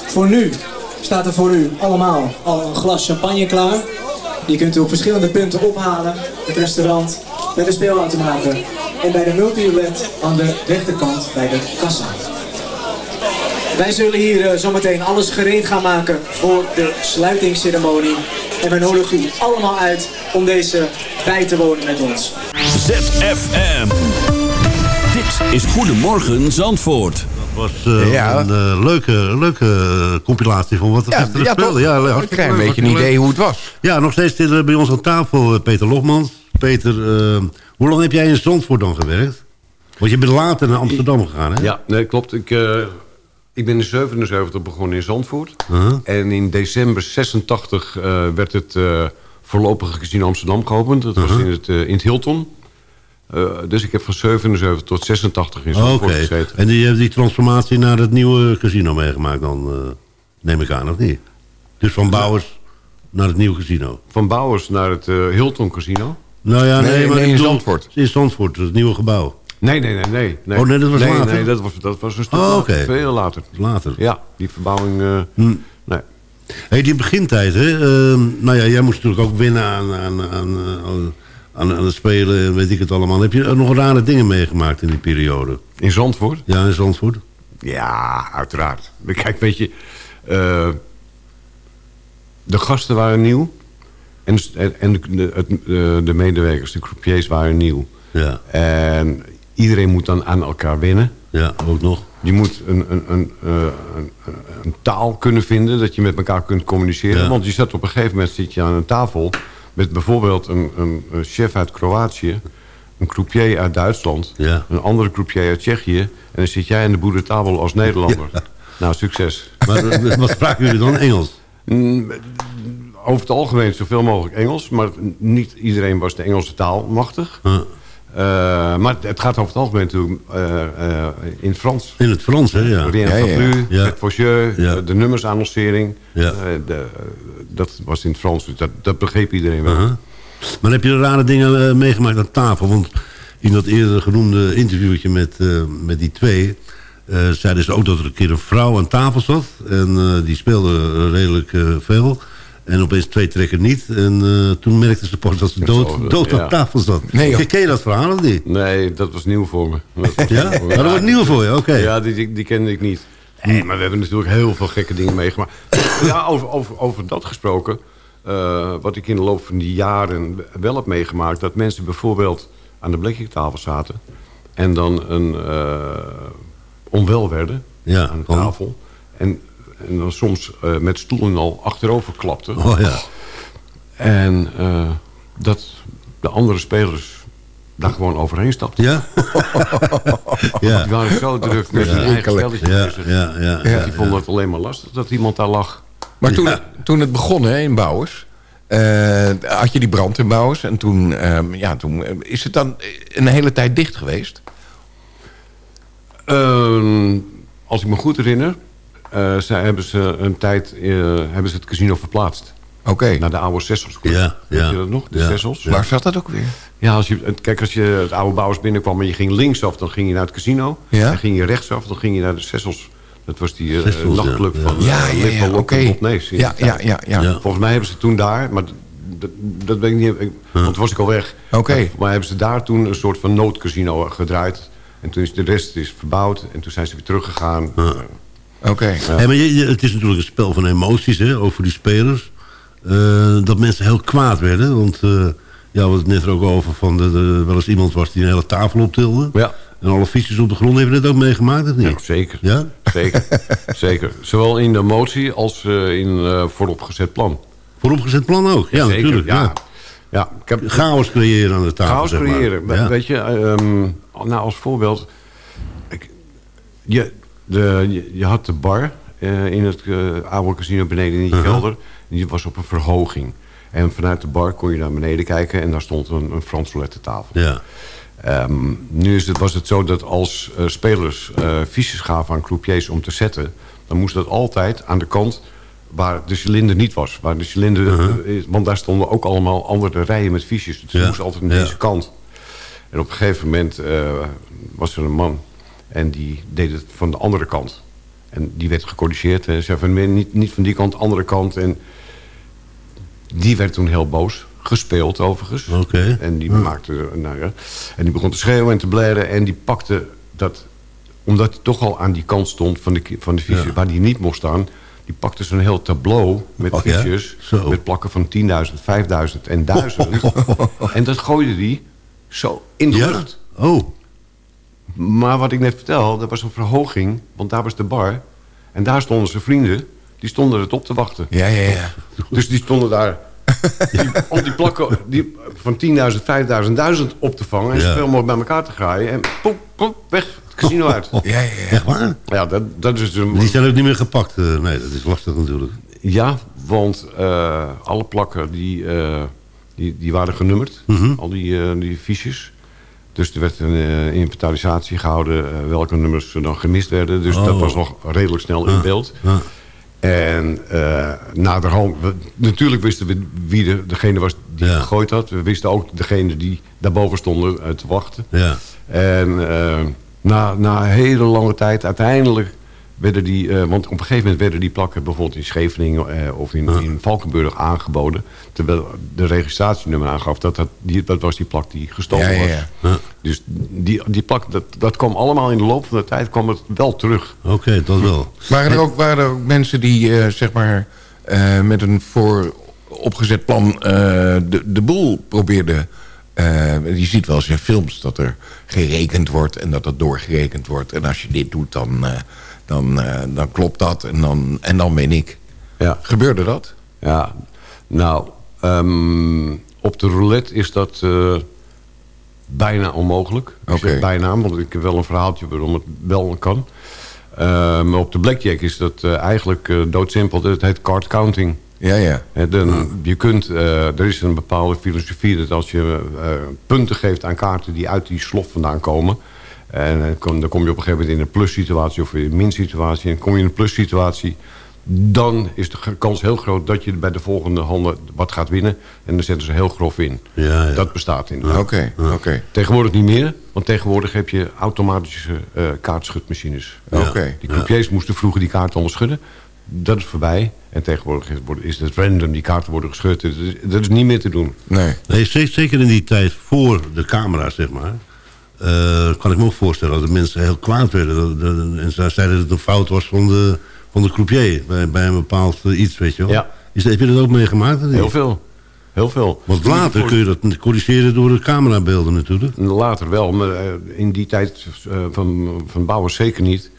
Voor nu staat er voor u allemaal al een glas champagne klaar. Die kunt u op verschillende punten ophalen. Het restaurant, bij de speelautomaten en bij de multiroulette aan de rechterkant bij de kassa. Wij zullen hier eh, zometeen alles gereed gaan maken voor de sluitingsceremonie. En wij nodigen u allemaal uit om deze bij te wonen met ons. ZFM. Dit is Goedemorgen Zandvoort. Was eh, Ja. een eh, leuke, leuke compilatie van wat er Ja, gisteren ja, speelde. hartstikke krijg een leuk, beetje een idee leuk. hoe het was. Ja, nog steeds zitten we bij ons aan tafel eh, Peter Logmans. Peter, hoe lang heb jij in Zandvoort dan gewerkt? Want je bent later naar Amsterdam gegaan, hè? Ja, nee, klopt. Ik, eh, ik ben in 77 begonnen in Zandvoort. Uh-huh. En in december 86 eh, werd het eh, voorlopige casino Amsterdam geopend. Dat was Uh-huh. in, het, eh, in het Hilton. Eh, dus ik heb van 77 tot 86 in Zandvoort gezeten. en die, die transformatie naar het nieuwe casino meegemaakt dan, eh, neem ik aan, of niet? Dus van Bouwers naar het nieuwe casino. Van Bouwers naar het eh, Hilton Casino. Nou ja, nee, Nee, maar nee, ik in bedoel, Zandvoort. In Zandvoort, het nieuwe gebouw. Nee, nee, nee. nee, nee. Oh, nee, dat was nee, later? Nee, dat was, dat was een stuk Oh, later, oké. veel later. Later. Ja, die verbouwing... eh, Hm. Nee. Hey, die begintijd, hè? ehm, nou ja, jij moest natuurlijk ook winnen aan, aan, aan, aan, aan, aan het spelen, en weet ik het allemaal. Heb je nog rare dingen meegemaakt in die periode? In Zandvoort? Ja, in Zandvoort. Ja, uiteraard. Kijk, weet je... eh, de gasten waren nieuw. En, en, de, het, de, de medewerkers, de croupiers waren nieuw. Ja. En iedereen moet dan aan elkaar wennen. Ja, ook nog. Je moet een, een, een, een, taal kunnen vinden, dat je met elkaar kunt communiceren. Ja. Want je zit op een gegeven moment zit je aan een tafel... met bijvoorbeeld een, een, een chef uit Kroatië... een croupier uit Duitsland... Ja. een andere croupier uit Tsjechië... en dan zit jij aan de boerentafel als Nederlander. Nou, succes. Maar eh, wat spraken jullie dan? Engels? Mm, Over het algemeen zoveel mogelijk Engels... maar niet iedereen was de Engelse taal machtig. Huh. Eh, maar het gaat over het algemeen natuurlijk eh, eh, in het Frans. In het Frans, hè? Ja. Rien Ja, ja, ja, ja. Ja. het Faucheux, Ja. de, de nummersannoncering. Ja. eh, de, dat was in het Frans, dus dat, dat begreep iedereen wel. Maar heb je rare dingen meegemaakt aan tafel? Want in dat eerder genoemde interviewtje met, eh, met die twee... eh, zeiden ze ook dat er een keer een vrouw aan tafel zat. En eh, die speelde redelijk eh, veel. En opeens twee trekken niet. En eh, toen merkten ze pas dat ze dood, dood ja. aan tafel zat. Nee, joh. Ken je dat verhaal of niet? Nee, dat was nieuw voor me. Dat- <laughs> Ja? Dat was nieuw voor je, oké. Ja, die, die, die kende ik niet. Nee, maar we hebben natuurlijk heel veel gekke dingen meegemaakt. <coughs> Ja, over, over, over dat gesproken. eh, wat ik in de loop van die jaren wel heb meegemaakt... dat mensen bijvoorbeeld aan de blikjentafel zaten... en dan een, eh, onwel werden Ja, aan de tafel. En, en dan soms eh, met stoelen al achterover klapten. Oh ja. En eh, dat de andere spelers daar gewoon overheen stapten. Ja? <laughs> ja. Die waren zo druk met Ja. hun eigen Ekelig. spelletje Ja, bezig. ja, ja, Die ja, vonden het alleen maar lastig dat iemand daar lag. Maar toen, toen het begon hè, in Bouwers... eh, had je die brand in Bouwers. En toen, ehm, ja, toen eh, is het dan een hele tijd dicht geweest. Ehm, als ik me goed herinner, eh, zij hebben ze een tijd eh, hebben ze het casino verplaatst. Oké. Naar de oude Sessels. Ja, Weet ja. je dat nog? De Ja. Sessels. Waar zat dat ook weer? Ja, als je, kijk, als je het oude Bouwers binnenkwam en je ging linksaf, dan ging je naar het casino. Ja. En ging je rechtsaf, dan ging je naar de Sessels. Dat was die eh, Sessels, ja. nachtclub Ja. van Ja, ja, ja, Ja, tijd. ja, ja, ja. Volgens mij hebben ze toen daar, maar dat, dat weet ik niet, ik- want toen was ik al weg. Oké. Maar, maar hebben ze daar toen een soort van noodcasino gedraaid. En toen is de rest is verbouwd en toen zijn ze weer teruggegaan. Oké. Hey, maar je, je- het is natuurlijk een spel van emoties, hè, ook voor die spelers. Eh, dat mensen heel kwaad werden. Want eh, ja, we hadden het net er ook over van de, de, wel eens iemand was die een hele tafel optilde. Ja. En alle fietsjes op de grond. Hebben dat ook meegemaakt of niet? Ja, zeker. Ja? Zeker, <laughs> zeker. Zowel in de motie als eh, in eh vooropgezet plan. Vooropgezet plan ook? Ja, Zeker, natuurlijk. ja. Ja. Ja, ik heb Chaos creëren aan de tafel. chaos zeg maar. creëren. Weet je, ehm, nou als voorbeeld. Ik, je, de, je, je had de bar eh, in het eh, oude casino beneden in die Uh-huh. kelder. Die was op een verhoging. En vanuit de bar kon je naar beneden kijken en daar stond een, een Frans roulette tafel. Ja. Ehm, nu is het, was het zo dat als eh, spelers eh fiches gaven aan croupiers om te zetten... dan moest dat altijd aan de kant waar de cilinder niet was. Waar de cilinder, eh, is, want daar stonden ook allemaal andere rijen met fiches. Dus Uh-huh. Ja, het moest altijd aan ja. deze kant. En op een gegeven moment eh, was er een man en die deed het van de andere kant. En die werd gecorrigeerd. En zei van, "Nee, niet, niet van die kant, andere kant. En die werd toen heel boos. Gespeeld overigens. Oké. En die maakte, nou ja, en die begon te schreeuwen en te blaren. En die pakte dat, omdat hij toch al aan die kant stond van de, van de Ja. waar die niet mocht staan. Die pakte zo'n heel tableau met Oh, ja? Met plakken van 10.000, 5.000 en 1000. <laughs> en dat gooide die zo in de Ja? lucht. Oh. Maar wat ik net vertel, dat was een verhoging. Want daar was de bar. En daar stonden zijn vrienden. Die stonden het op te wachten. Ja, ja, ja. Dus die stonden daar die, om die plakken die, van 10.000, 5.000, 1000 op te vangen. En Ja. zoveel mogelijk bij elkaar te graaien. En poep, poep, weg, het casino uit. <laughs> Ja, ja, ja. Echt waar? Ja, dat, dat is een... Die zijn ook niet meer gepakt. eh, nee, dat is lastig natuurlijk. Ja, want eh, alle plakken die, eh, die, die waren genummerd. Mhm. Al die, eh, die fiches. Dus er werd een eh, inventarisatie gehouden eh, welke nummers er dan gemist werden. Dus dat Oh. was nog redelijk snel in beeld. Ja. En eh naderhand, we- natuurlijk wisten we wie de, degene was die Ja. gegooid had. We wisten ook degene die daarboven stonden te wachten. Ja. En na, na een hele lange tijd, uiteindelijk werden die... eh, want op een gegeven moment werden die plakken bijvoorbeeld in Scheveningen eh, of in, in Valkenburg aangeboden. Terwijl de registratienummer aangaf dat dat, die, dat was die plak die gestolen Ja, ja, was. ja. Ja. Dus die, die plak, dat, dat kwam allemaal in de loop van de tijd kwam het wel terug. Oké, dat wel. Waren er ook, waren er ook mensen die eh, zeg maar, eh, met een vooropgezet plan eh, de, de boel probeerden... eh, je ziet wel eens in films dat er gerekend wordt en dat dat doorgerekend wordt. En als je dit doet, dan, eh, dan, eh, dan klopt dat en dan, en dan ben ik. Ja. Gebeurde dat? Ja, nou, ehm, op de roulette is dat bijna onmogelijk. Ik bijna, want ik heb wel een verhaaltje waarom het wel kan. Maar op de blackjack is dat eigenlijk doodsimpel. Het heet card counting. Ja, ja. Dan, je kunt, eh, er is een bepaalde filosofie dat als je eh, punten geeft aan kaarten die uit die slof vandaan komen... en dan kom, dan kom je op een gegeven moment in een plus-situatie of in een min-situatie... en kom je in een plus-situatie, dan is de kans heel groot dat je bij de volgende handen wat gaat winnen. En dan zetten ze heel grof in. Ja, ja. Dat bestaat in. Oké, oké. Tegenwoordig niet meer, want tegenwoordig heb je automatische eh, kaartschutmachines. Oké. Die croupiers moesten vroeger die kaarten allemaal schudden. Dat is voorbij. En tegenwoordig is, is het random, die kaarten worden geschud. Dat is, dat is niet meer te doen. Nee. Nee, ze- zeker in die tijd voor de camera, zeg maar. eh, kan ik me ook voorstellen dat de mensen heel kwaad werden. Dat- dat- en ze zeiden dat het een fout was van de, van de croupier. Bij, bij een bepaald eh, iets, weet je wel. Ja. Is, heb je dat ook meegemaakt? Heel veel. Heel veel. Want later kun je dat corrigeren door de camerabeelden natuurlijk. Later wel, maar eh, in die tijd van, van Bouwers zeker niet.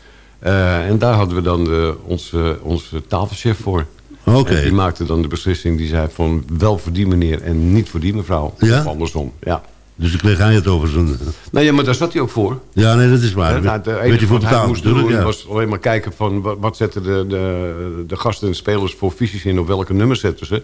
Eh, en daar hadden we dan de, onze, onze tafelchef voor. Oké. Die maakte dan de beslissing, die zei van wel voor die meneer en niet voor die mevrouw. Ja? Of andersom, ja. Dus dan kreeg hij het over zijn... Nee, ja, maar daar zat hij ook voor. Ja, nee, dat is waar. Hè, nou, enige je voor wat hij moest doen ja. was alleen maar kijken van wat, zetten de, de, de gasten en spelers voor visies in, op welke nummers zetten ze.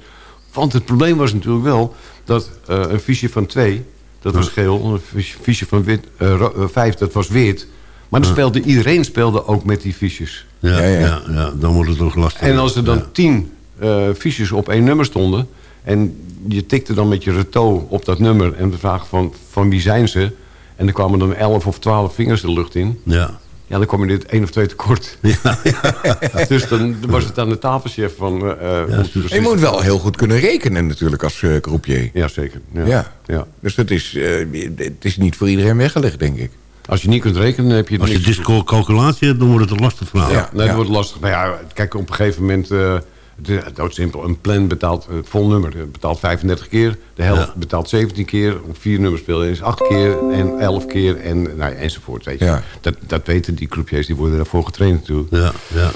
Want het probleem was natuurlijk wel dat eh, een visie van twee, dat was geel, een visie van wit, eh, vijf, dat was wit. Maar dan speelde, iedereen speelde ook met die visies. Ja, ja, ja, dan wordt het ook lastig. En als er dan tien eh visies op één nummer stonden... en je tikte dan met je reto op dat nummer... en de vraag van, van wie zijn ze... en er kwamen dan elf of twaalf vingers de lucht in... Ja. Ja, dan kwam je dit één of twee tekort. <laughs> <laughs> dus dan was het aan de tafelchef van... eh, eh, ons te Je moet wel heel goed kunnen rekenen natuurlijk als uh, croupier. Ja, zeker. Ja. Ja. Ja. Dus dat is, eh, het is niet voor iedereen weggelegd, denk ik. Als je niet kunt rekenen, heb je... Als je discalculatie hebt, dan wordt het een lastig verhaal. Ja, nee, het wordt lastig. Nou ja, kijk, op een gegeven moment... eh het is doodsimpel. Een plan betaalt het vol nummer. Het betaalt 35 keer. De helft Ja. betaalt 17 keer. Op vier nummers spelen is 8 keer en 11 keer en nou, ja, enzovoort. Weet je. Ja. Dat, dat weten die croupiers, die worden daarvoor getraind natuurlijk. Ja, ja.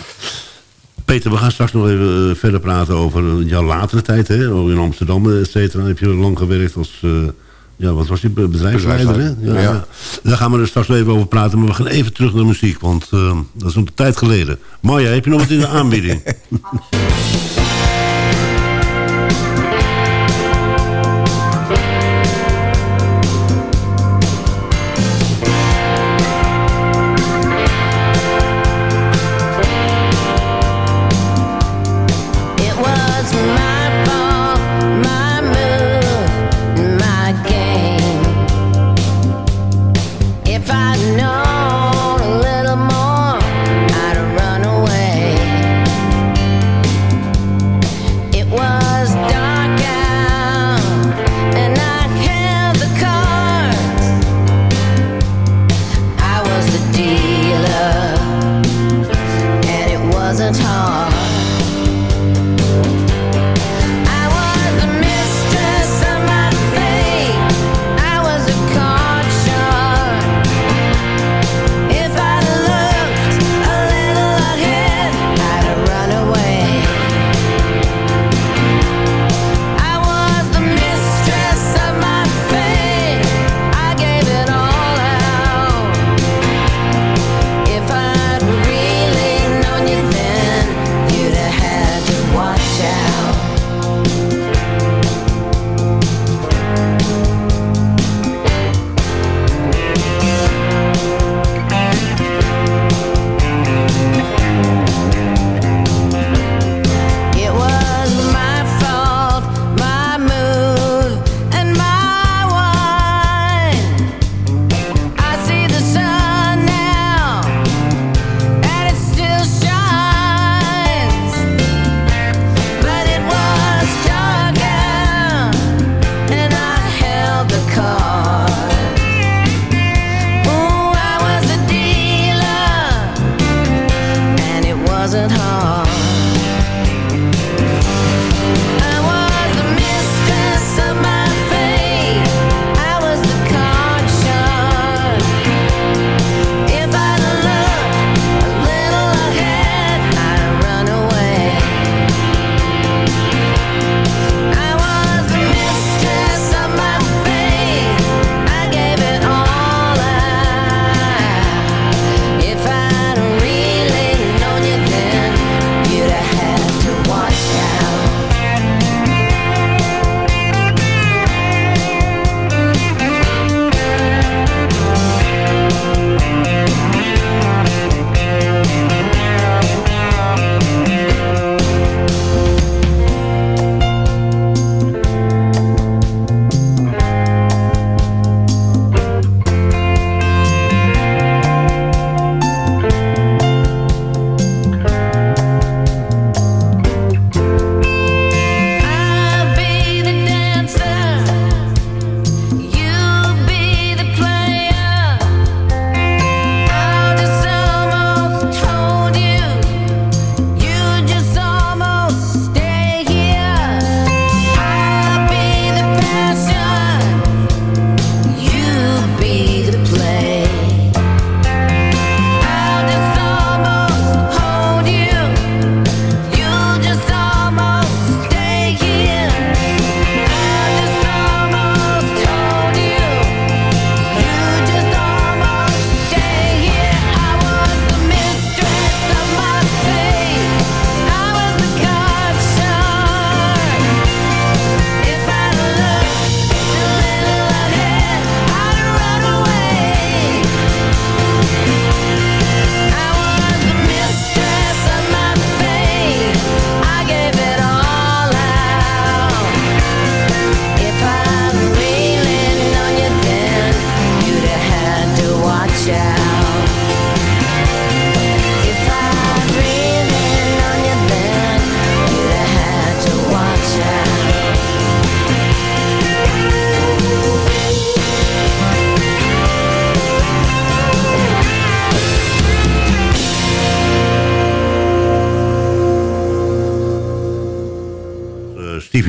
Peter, we gaan straks nog even eh, verder praten over eh, jouw latere tijd. Hè? In Amsterdam, et cetera. Heb je lang gewerkt als... eh, ja, wat was? Be- Bedrijfsleider, hè? Ja, ja. ja. Daar gaan we er straks nog even over praten. Maar we gaan even terug naar muziek, want eh, dat is een tijd geleden. Marja, heb je nog wat in de aanbieding? <laughs>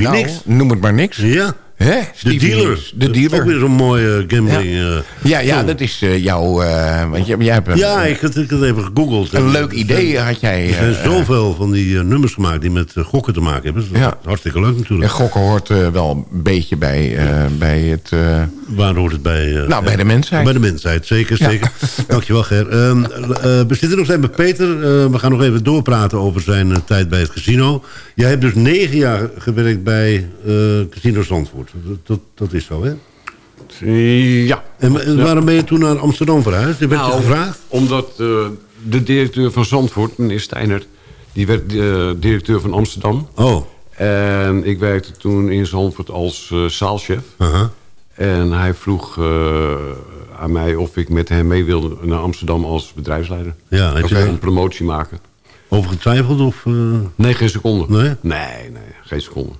Nou, Nicks. noem het maar niks. Ja. Hè? De dealer. De dealer. Ook weer zo'n mooie gambling. Ja. eh, Ja, ja, dat is eh, jouw... eh, want jij, jij hebt een, Ja, ik had, ik had even gegoogeld. een En leuk idee zijn- had jij. Er zijn eh, zoveel van die eh, nummers gemaakt die met eh, gokken te maken hebben. Dat Ja. hartstikke leuk En natuurlijk. gokken hoort eh, wel een beetje bij, eh, bij het... eh, Waar hoort het bij? eh, Nou, bij de mensheid. Bij de mensheid, zeker, zeker. <laughs> Dankjewel, Ger. Ehm, eh, we zitten nog steeds met Peter. Eh, we gaan nog even doorpraten over zijn eh, tijd bij het casino. Jij hebt dus negen jaar gewerkt bij eh, Casino Zandvoort. Dat, dat, dat is zo, hè? Ja. En, waarom ben je toen naar Amsterdam verhuisd? Je werd je Nou, gevraagd? Omdat eh, de directeur van Zandvoort, meneer Steiner... die werd eh, directeur van Amsterdam. Oh. En ik werkte toen in Zandvoort als eh, zaalchef. Uh-huh. En hij vroeg eh, aan mij of ik met hem mee wilde naar Amsterdam als bedrijfsleider. Ja, heb je Een promotie maken. Over getwijfeld? Of, eh, Nee, geen seconde. Nee? Nee, nee, geen seconde.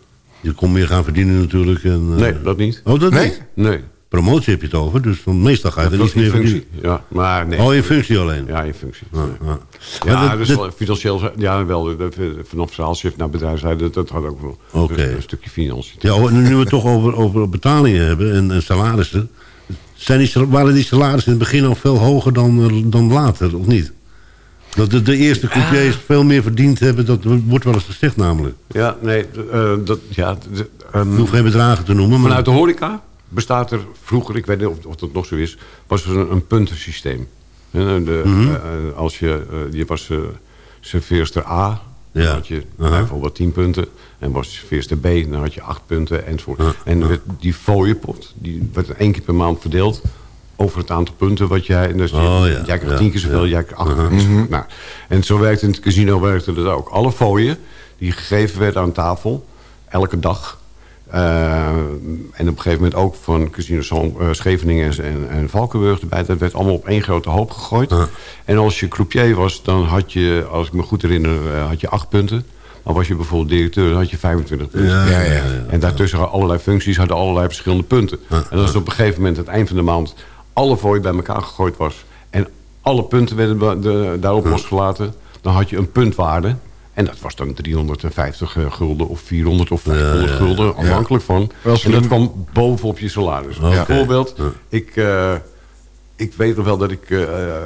Je kon meer gaan verdienen natuurlijk. En, eh, Nee, dat niet. Oh, dat Nee? niet? Nee. Promotie heb je het over, dus dan meestal ga je er niet meer functie. verdienen. Ja, maar nee. Oh, in functie alleen? Ja, in functie. Ja, Nee. ja. Ja, Maar dat- dus dat- financieel, ja wel, de- de- vanaf zaalchef naar bedrijfsleider, dat, dat had ook wel een stukje financiën. Ja, en nu we het toch over, over betalingen hebben en, en salarissen. Zijn die, waren die salarissen in het begin al veel hoger dan, eh, dan later, of niet? Dat de, de eerste croupiers veel meer verdiend hebben, dat wordt wel eens gezegd namelijk. Ja, nee, eh, dat, ja, de- ehm, Ik hoef geen bedragen te noemen. Maar... Vanuit de horeca bestaat er vroeger, ik weet niet of, of dat nog zo is, was er een, een puntensysteem. Hè, de, Mhm. eh, als je, eh, je was eh serveerster A, dan Ja. had je bijvoorbeeld 10 punten. En was serveerster B, dan had je 8 punten enzovoort. En dan werd die fooiepot, die werd één keer per maand verdeeld over het aantal punten wat jij... Dus je- Oh, ja. Jij krijgt Ja. tien keer zoveel, Ja. jij krijgt acht Aha. keer zoveel. Mhm. Nou, en zo werkte in het casino werkte dat ook. Alle fooien die gegeven werden aan tafel, elke dag... eh, en op een gegeven moment ook van Casino eh, Scheveningen en, en Valkenburg erbij. Dat werd allemaal op één grote hoop gegooid. En als je croupier was, dan had je, als ik me goed herinner, eh, had je acht punten. Maar was je bijvoorbeeld directeur, dan had je 25 punten. Ja, ja, ja. En daartussen allerlei functies, hadden allerlei verschillende punten. En als op een gegeven moment, het eind van de maand, alle fooi bij elkaar gegooid was... en alle punten werden de- daarop losgelaten... dan had je een puntwaarde. En dat was dan 350 eh, gulden of 400 of 500 ja, gulden, ja. afhankelijk van. Wel En dat kwam bovenop je salaris. Bijvoorbeeld, ik, eh, ik weet nog wel dat ik... eh, eh,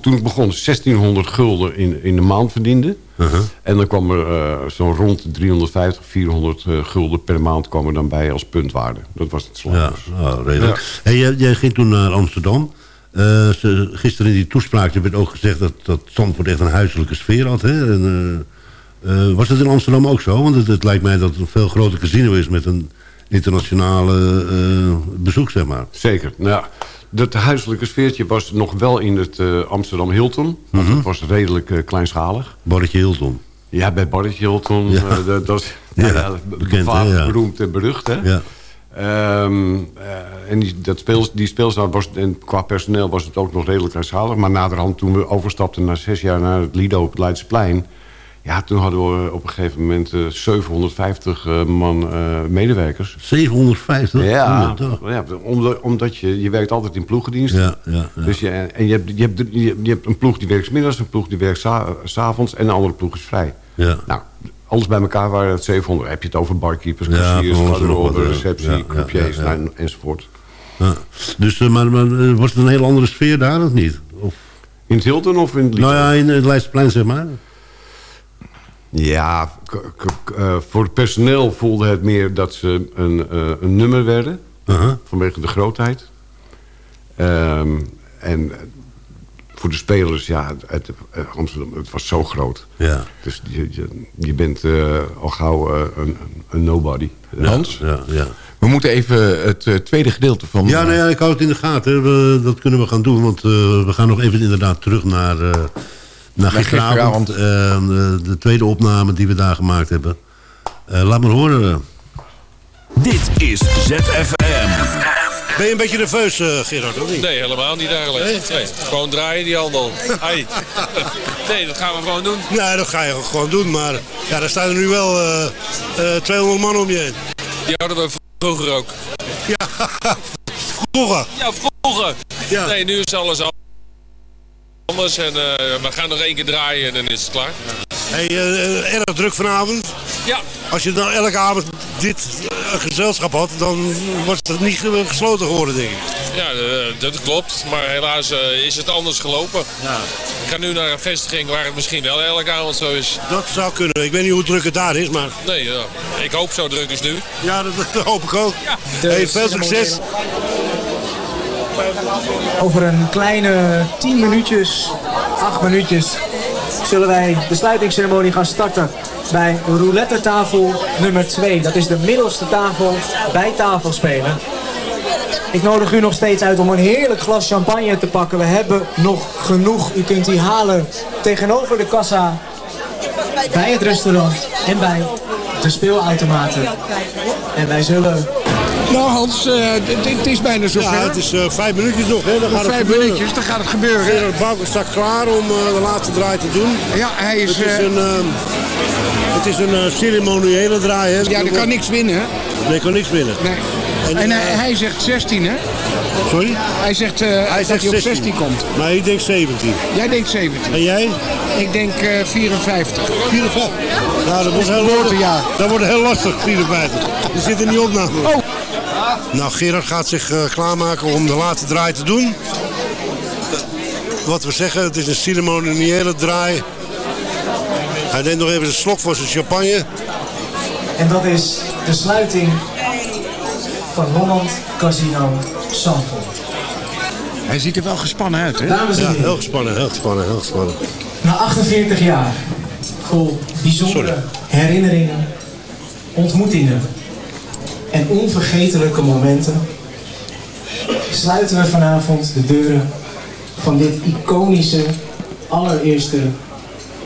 toen ik begon 1600 gulden in, in de maand verdiende. Uh-huh. En dan kwam er eh, zo'n rond de 350, 400 eh, gulden per maand kwam er dan bij als puntwaarde. Dat was het Ja, salaris. nou, redelijk. Hey, jij, jij ging toen naar Amsterdam. Eh, ze, gisteren in die toespraak werd ook gezegd dat, dat Zandvoort echt een huiselijke sfeer had. Hè? En, was dat in Amsterdam ook zo? Want het, het lijkt mij dat het een veel groter casino is met een internationale eh, bezoek, zeg maar. Zeker. Nou, ja, dat huiselijke sfeertje was nog wel in het eh, Amsterdam Hilton. Mhm. het was redelijk eh, kleinschalig. Barretje Hilton. Ja, bij Barretje Hilton. Ja. dat, is <laughs> Ja, bekend, beroemd en berucht. Hè? Ja. Ehm, eh, en die, dat speels, die speelzaal was, en qua personeel was het ook nog redelijk kleinschalig. Maar naderhand, toen we overstapten na zes jaar naar het Lido op het Leidseplein... Ja, toen hadden we op een gegeven moment eh, 750 eh, man eh, medewerkers. 750? Ja, ja omdat, omdat je, je werkt altijd in ploegendienst. Ja, ja, ja. Dus je, en je hebt, je, hebt, je, hebt- een ploeg die werkt 's middags, een ploeg die werkt sa- s'avonds en een andere ploeg is vrij. Ja. Nou, alles bij elkaar waren het 700. Heb je het over barkeepers, kassiers, ja. receptie, croupiers nou, enzovoort. Ja. Dus, eh, maar, maar eh, was het een hele andere sfeer daar of niet? Of, In het Hilton of in het nou ja, in het Leidseplein zeg maar. Ja, eh, voor het personeel voelde het meer dat ze een, eh, een nummer werden. Uh-huh. Vanwege de grootheid. Ehm, en eh, voor de spelers, ja, het, het, Amsterdam, het was zo groot. Ja. Dus je, je, je bent eh, al gauw eh, een, een nobody. Hans? Ja, ja. We moeten even het eh, tweede gedeelte van... Ja, nou ja, ik hou het in de gaten. We, dat kunnen we gaan doen, want eh, we gaan nog even inderdaad terug naar, naar gisteravond. gisteravond. Eh, de, de tweede opname die we daar gemaakt hebben. Eh, laat maar horen. Dit is ZFM. Ben je een beetje nerveus, eh, Gerard, of niet? Nee, helemaal niet eigenlijk. Nee? Gewoon draaien die handel. <laughs> Nee, dat gaan we gewoon doen. Nee, dat ga je gewoon doen, maar ja, daar staan er nu wel eh, eh, 200 man om je heen. Die hadden we vroeger ook. <laughs> Vroeger. Ja, vroeger. Ja. Nee, nu is alles anders en eh, we gaan nog één keer draaien en dan is het klaar. Hey, eh, erg druk vanavond. Ja. Als je dan elke avond dit eh, gezelschap had, dan was het niet ge- gesloten geworden, denk ik. Ja, dat klopt. Maar helaas is het anders gelopen. Ik ga nu naar een vestiging waar het misschien wel elke avond zo is. Dat zou kunnen. Ik weet niet hoe druk het daar is, maar Nee, ja. ik hoop zo druk is nu. ja, dat, dat hoop ik ook. Hey, veel succes. Over een kleine 10 minuutjes, 8 minuutjes, zullen wij de sluitingsceremonie gaan starten bij roulette tafel nummer 2. Dat is de middelste tafel bij tafelspelen. Ik nodig u nog steeds uit om een heerlijk glas champagne te pakken. We hebben nog genoeg. U kunt die halen tegenover de kassa, bij het restaurant en bij de speelautomaten. En wij zullen Nou Hans, eh, het is bijna zover. Ja, het is eh, vijf minuutjes nog, hè. Dan gaat het vijf gebeuren. minuutjes, dan gaat het gebeuren. Gerard Bouke staat klaar om eh, de laatste draai te doen. Ja, hij is... Het is een, het is een ceremoniële draai, hè. ja, er kan niks winnen. hè? Nee, er kan niks winnen. Nee. En, En, hij, hij zegt 16, hè? Sorry? Hij zegt, eh, Hij dat zegt hij op 16. 16 komt. Maar ik denk 17. Jij denkt 17. En jij? Ik denk eh 54. 54. Nou, dat wordt heel lastig. Dat wordt heel lastig, 54. Die zit er niet op namelijk. Oh. Nou, Gerard gaat zich eh, klaarmaken om de laatste draai te doen. Wat we zeggen, het is een ceremoniële draai. Hij neemt nog even een slok voor zijn champagne. En dat is de sluiting van Holland Casino Zandvoort. Hij ziet er wel gespannen uit, hè? Dames en Ja, heel gespannen, heel gespannen, heel gespannen. na 48 jaar vol bijzondere herinneringen, ontmoetingen en onvergetelijke momenten sluiten we vanavond de deuren van dit iconische allereerste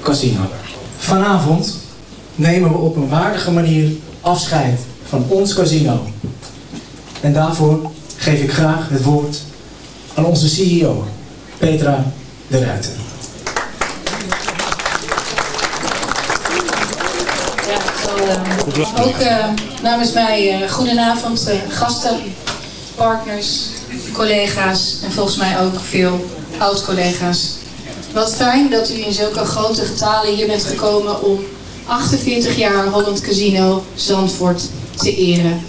casino. Vanavond nemen we op een waardige manier afscheid van ons casino. En daarvoor geef ik graag het woord aan onze CEO, Petra de Ruiter. Ook eh, namens mij eh, goedenavond, eh, gasten, partners, collega's en volgens mij ook veel oud-collega's. Wat fijn dat u in zulke grote getalen hier bent gekomen om 48 jaar Holland Casino Zandvoort te eren.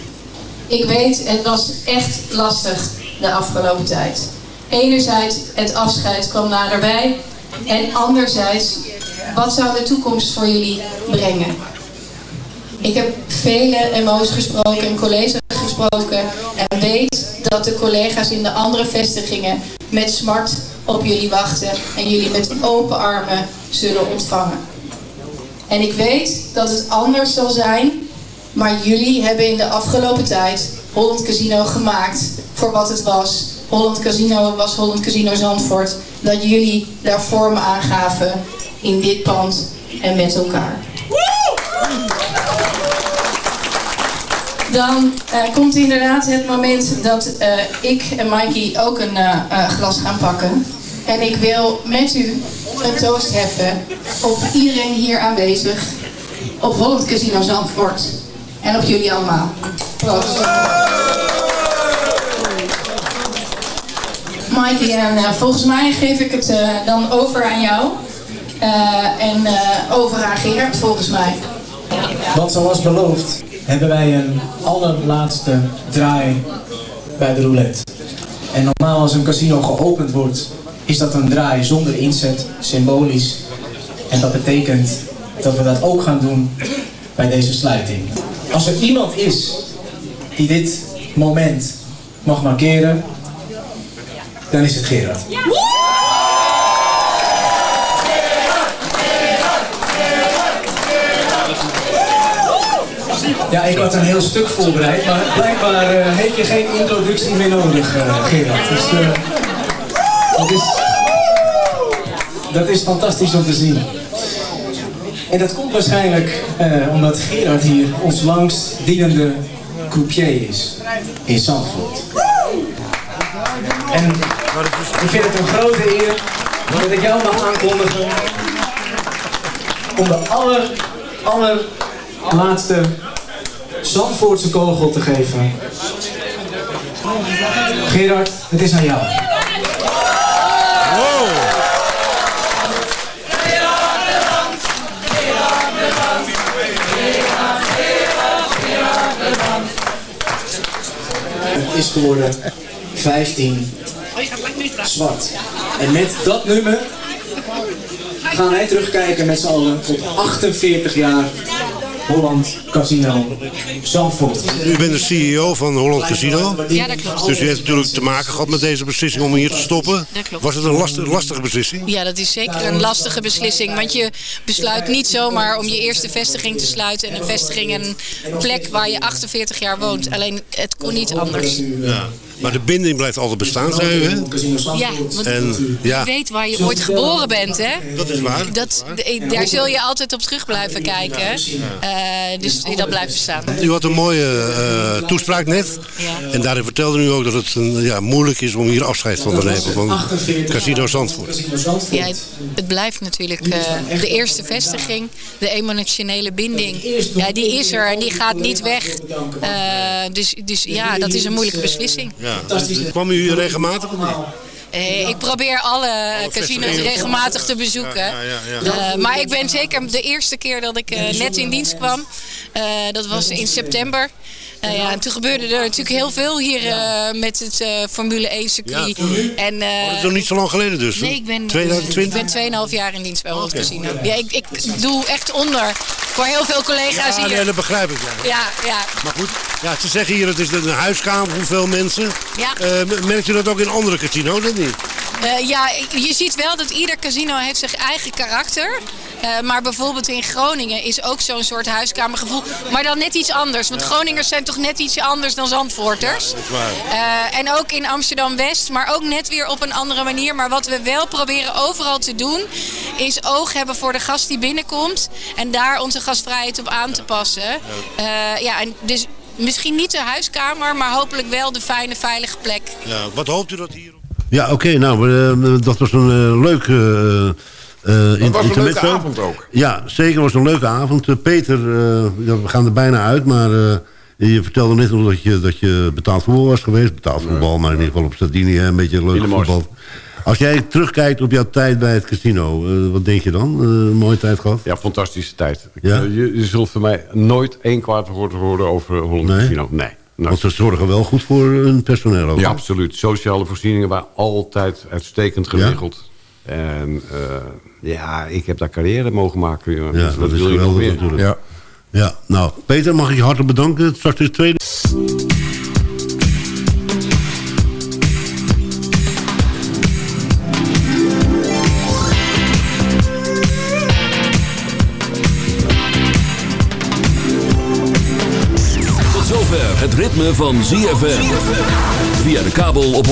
Ik weet, het was echt lastig de afgelopen tijd. Enerzijds, het afscheid kwam naderbij. En anderzijds, wat zou de toekomst voor jullie brengen? Ik heb vele MO's gesproken en collega's gesproken en weet dat de collega's in de andere vestigingen met smart op jullie wachten en jullie met open armen zullen ontvangen. En ik weet dat het anders zal zijn, maar jullie hebben in de afgelopen tijd Holland Casino gemaakt voor wat het was. Holland Casino was Holland Casino Zandvoort. Dat jullie daar vorm aangaven in dit pand en met elkaar. Dan eh, komt inderdaad het moment dat eh, ik en Mikey ook een eh, glas gaan pakken. En ik wil met u een toast heffen op iedereen hier aanwezig. Op Holland Casino Zandvoort. En op jullie allemaal. Proost. Mikey, en volgens mij geef ik het dan over aan jou. En over aan Gerard, volgens mij. Want zoals beloofd hebben wij een allerlaatste draai bij de roulette. En normaal als een casino geopend wordt, is dat een draai zonder inzet, symbolisch. En dat betekent dat we dat ook gaan doen bij deze sluiting. Als er iemand is die dit moment mag markeren, dan is het Gerard. Ja, ik had een heel stuk voorbereid, maar blijkbaar eh, heb je geen introductie meer nodig, eh, Gerard. Dus, eh, dat, is, dat is fantastisch om te zien. En dat komt waarschijnlijk omdat Gerard hier ons langst dienende croupier is in Zandvoort. En ik vind het een grote eer dat ik jou mag aankondigen om de aller, allerlaatste Zandvoortse kogel te geven. Gerard, het is aan jou. Het is geworden 15 zwart. En met dat nummer gaan wij terugkijken met z'n allen tot 48 jaar Holland Casino Zandvoort. U bent de CEO van Holland Casino. Ja, dat klopt. Dus u heeft natuurlijk te maken gehad met deze beslissing om hier te stoppen. Dat klopt. Was het een lastige, lastige beslissing? Ja, dat is zeker een lastige beslissing. Want je besluit niet zomaar om je eerste vestiging te sluiten. En een vestiging en een plek waar je 48 jaar woont. Alleen het kon niet anders. Ja. Maar de binding blijft altijd bestaan, zei u, hè? Ja, want En ja, je weet waar je ooit geboren bent, hè? dat is waar. Dat, de- daar zul je altijd op terug blijven kijken. Eh, dus dat blijft bestaan. U had een mooie eh, toespraak net. En daarin vertelde u ook dat het een, ja, moeilijk is om hier afscheid van te nemen van Casino Zandvoort. Ja, het, het blijft natuurlijk eh, de eerste vestiging, de emotionele binding. Ja, die is er en die gaat niet weg. Eh, dus, dus ja, dat is een moeilijke beslissing. Ja. Kwam u hier regelmatig of niet? Eh, ik probeer alle casino's regelmatig te bezoeken. Eh, maar ik ben zeker de eerste keer dat ik eh, net in dienst kwam. eh, dat was in september. Eh, ja, en toen gebeurde er natuurlijk heel veel hier eh, met het eh, Formule 1 circuit. En, eh, Oh, dat is nog niet zo lang geleden dus? Nee, ik ben, 2020? ik ben 2,5 jaar in dienst bij Holland Casino. Ja, ik, ik doe echt onder voor heel veel collega's Ja, hier. nee, dat begrijp ik. Ja. Ja, ja. Maar goed, ja, ze zeggen hier het is een huiskamer, hoeveel mensen. Ja. Eh, merkt u dat ook in andere casino's of niet? Eh, ja, je ziet wel dat ieder casino heeft zijn eigen karakter. Eh, maar bijvoorbeeld in Groningen is ook zo'n soort huiskamergevoel. Maar dan net iets anders. Want Groningers zijn toch net iets anders dan Zandvoorters. Eh, en ook in Amsterdam-West, maar ook net weer op een andere manier. Maar wat we wel proberen overal te doen, is oog hebben voor de gast die binnenkomt. En daar onze gastvrijheid op aan te passen. Eh, ja, en dus misschien niet de huiskamer, maar hopelijk wel de fijne, veilige plek. Ja, wat hoopt u dat hier... Ja, oké, nou, dat was een eh, leuk... eh, Het was een leuke avond ook. Ja, zeker was een leuke avond. Eh, Peter, eh, ja, we gaan er bijna uit, maar je vertelde net nog dat je, dat je betaald voetbal was geweest. Betaald voetbal, maar in ieder geval op Sardinië, een beetje leuk voetbal. Als jij terugkijkt op jouw tijd bij het casino, wat denk je dan? Een mooie tijd gehad? Ja, fantastische tijd. Ja? je, je zult voor mij nooit één kwaad woord horen over Holland Nee? Casino. Nee. Want ze zorgen wel goed voor hun personeel ook. Ja, absoluut. Sociale voorzieningen waren altijd uitstekend geregeld. En eh, ja, ik heb daar carrière mogen maken. jongen. Ja, Dus dat wil je nog geweldig meer? natuurlijk. Ja. Ja, nou, Peter, mag ik je hartelijk bedanken. Straks is het tweede... Tot zover het ritme van ZFM. Via de kabel op 104.5.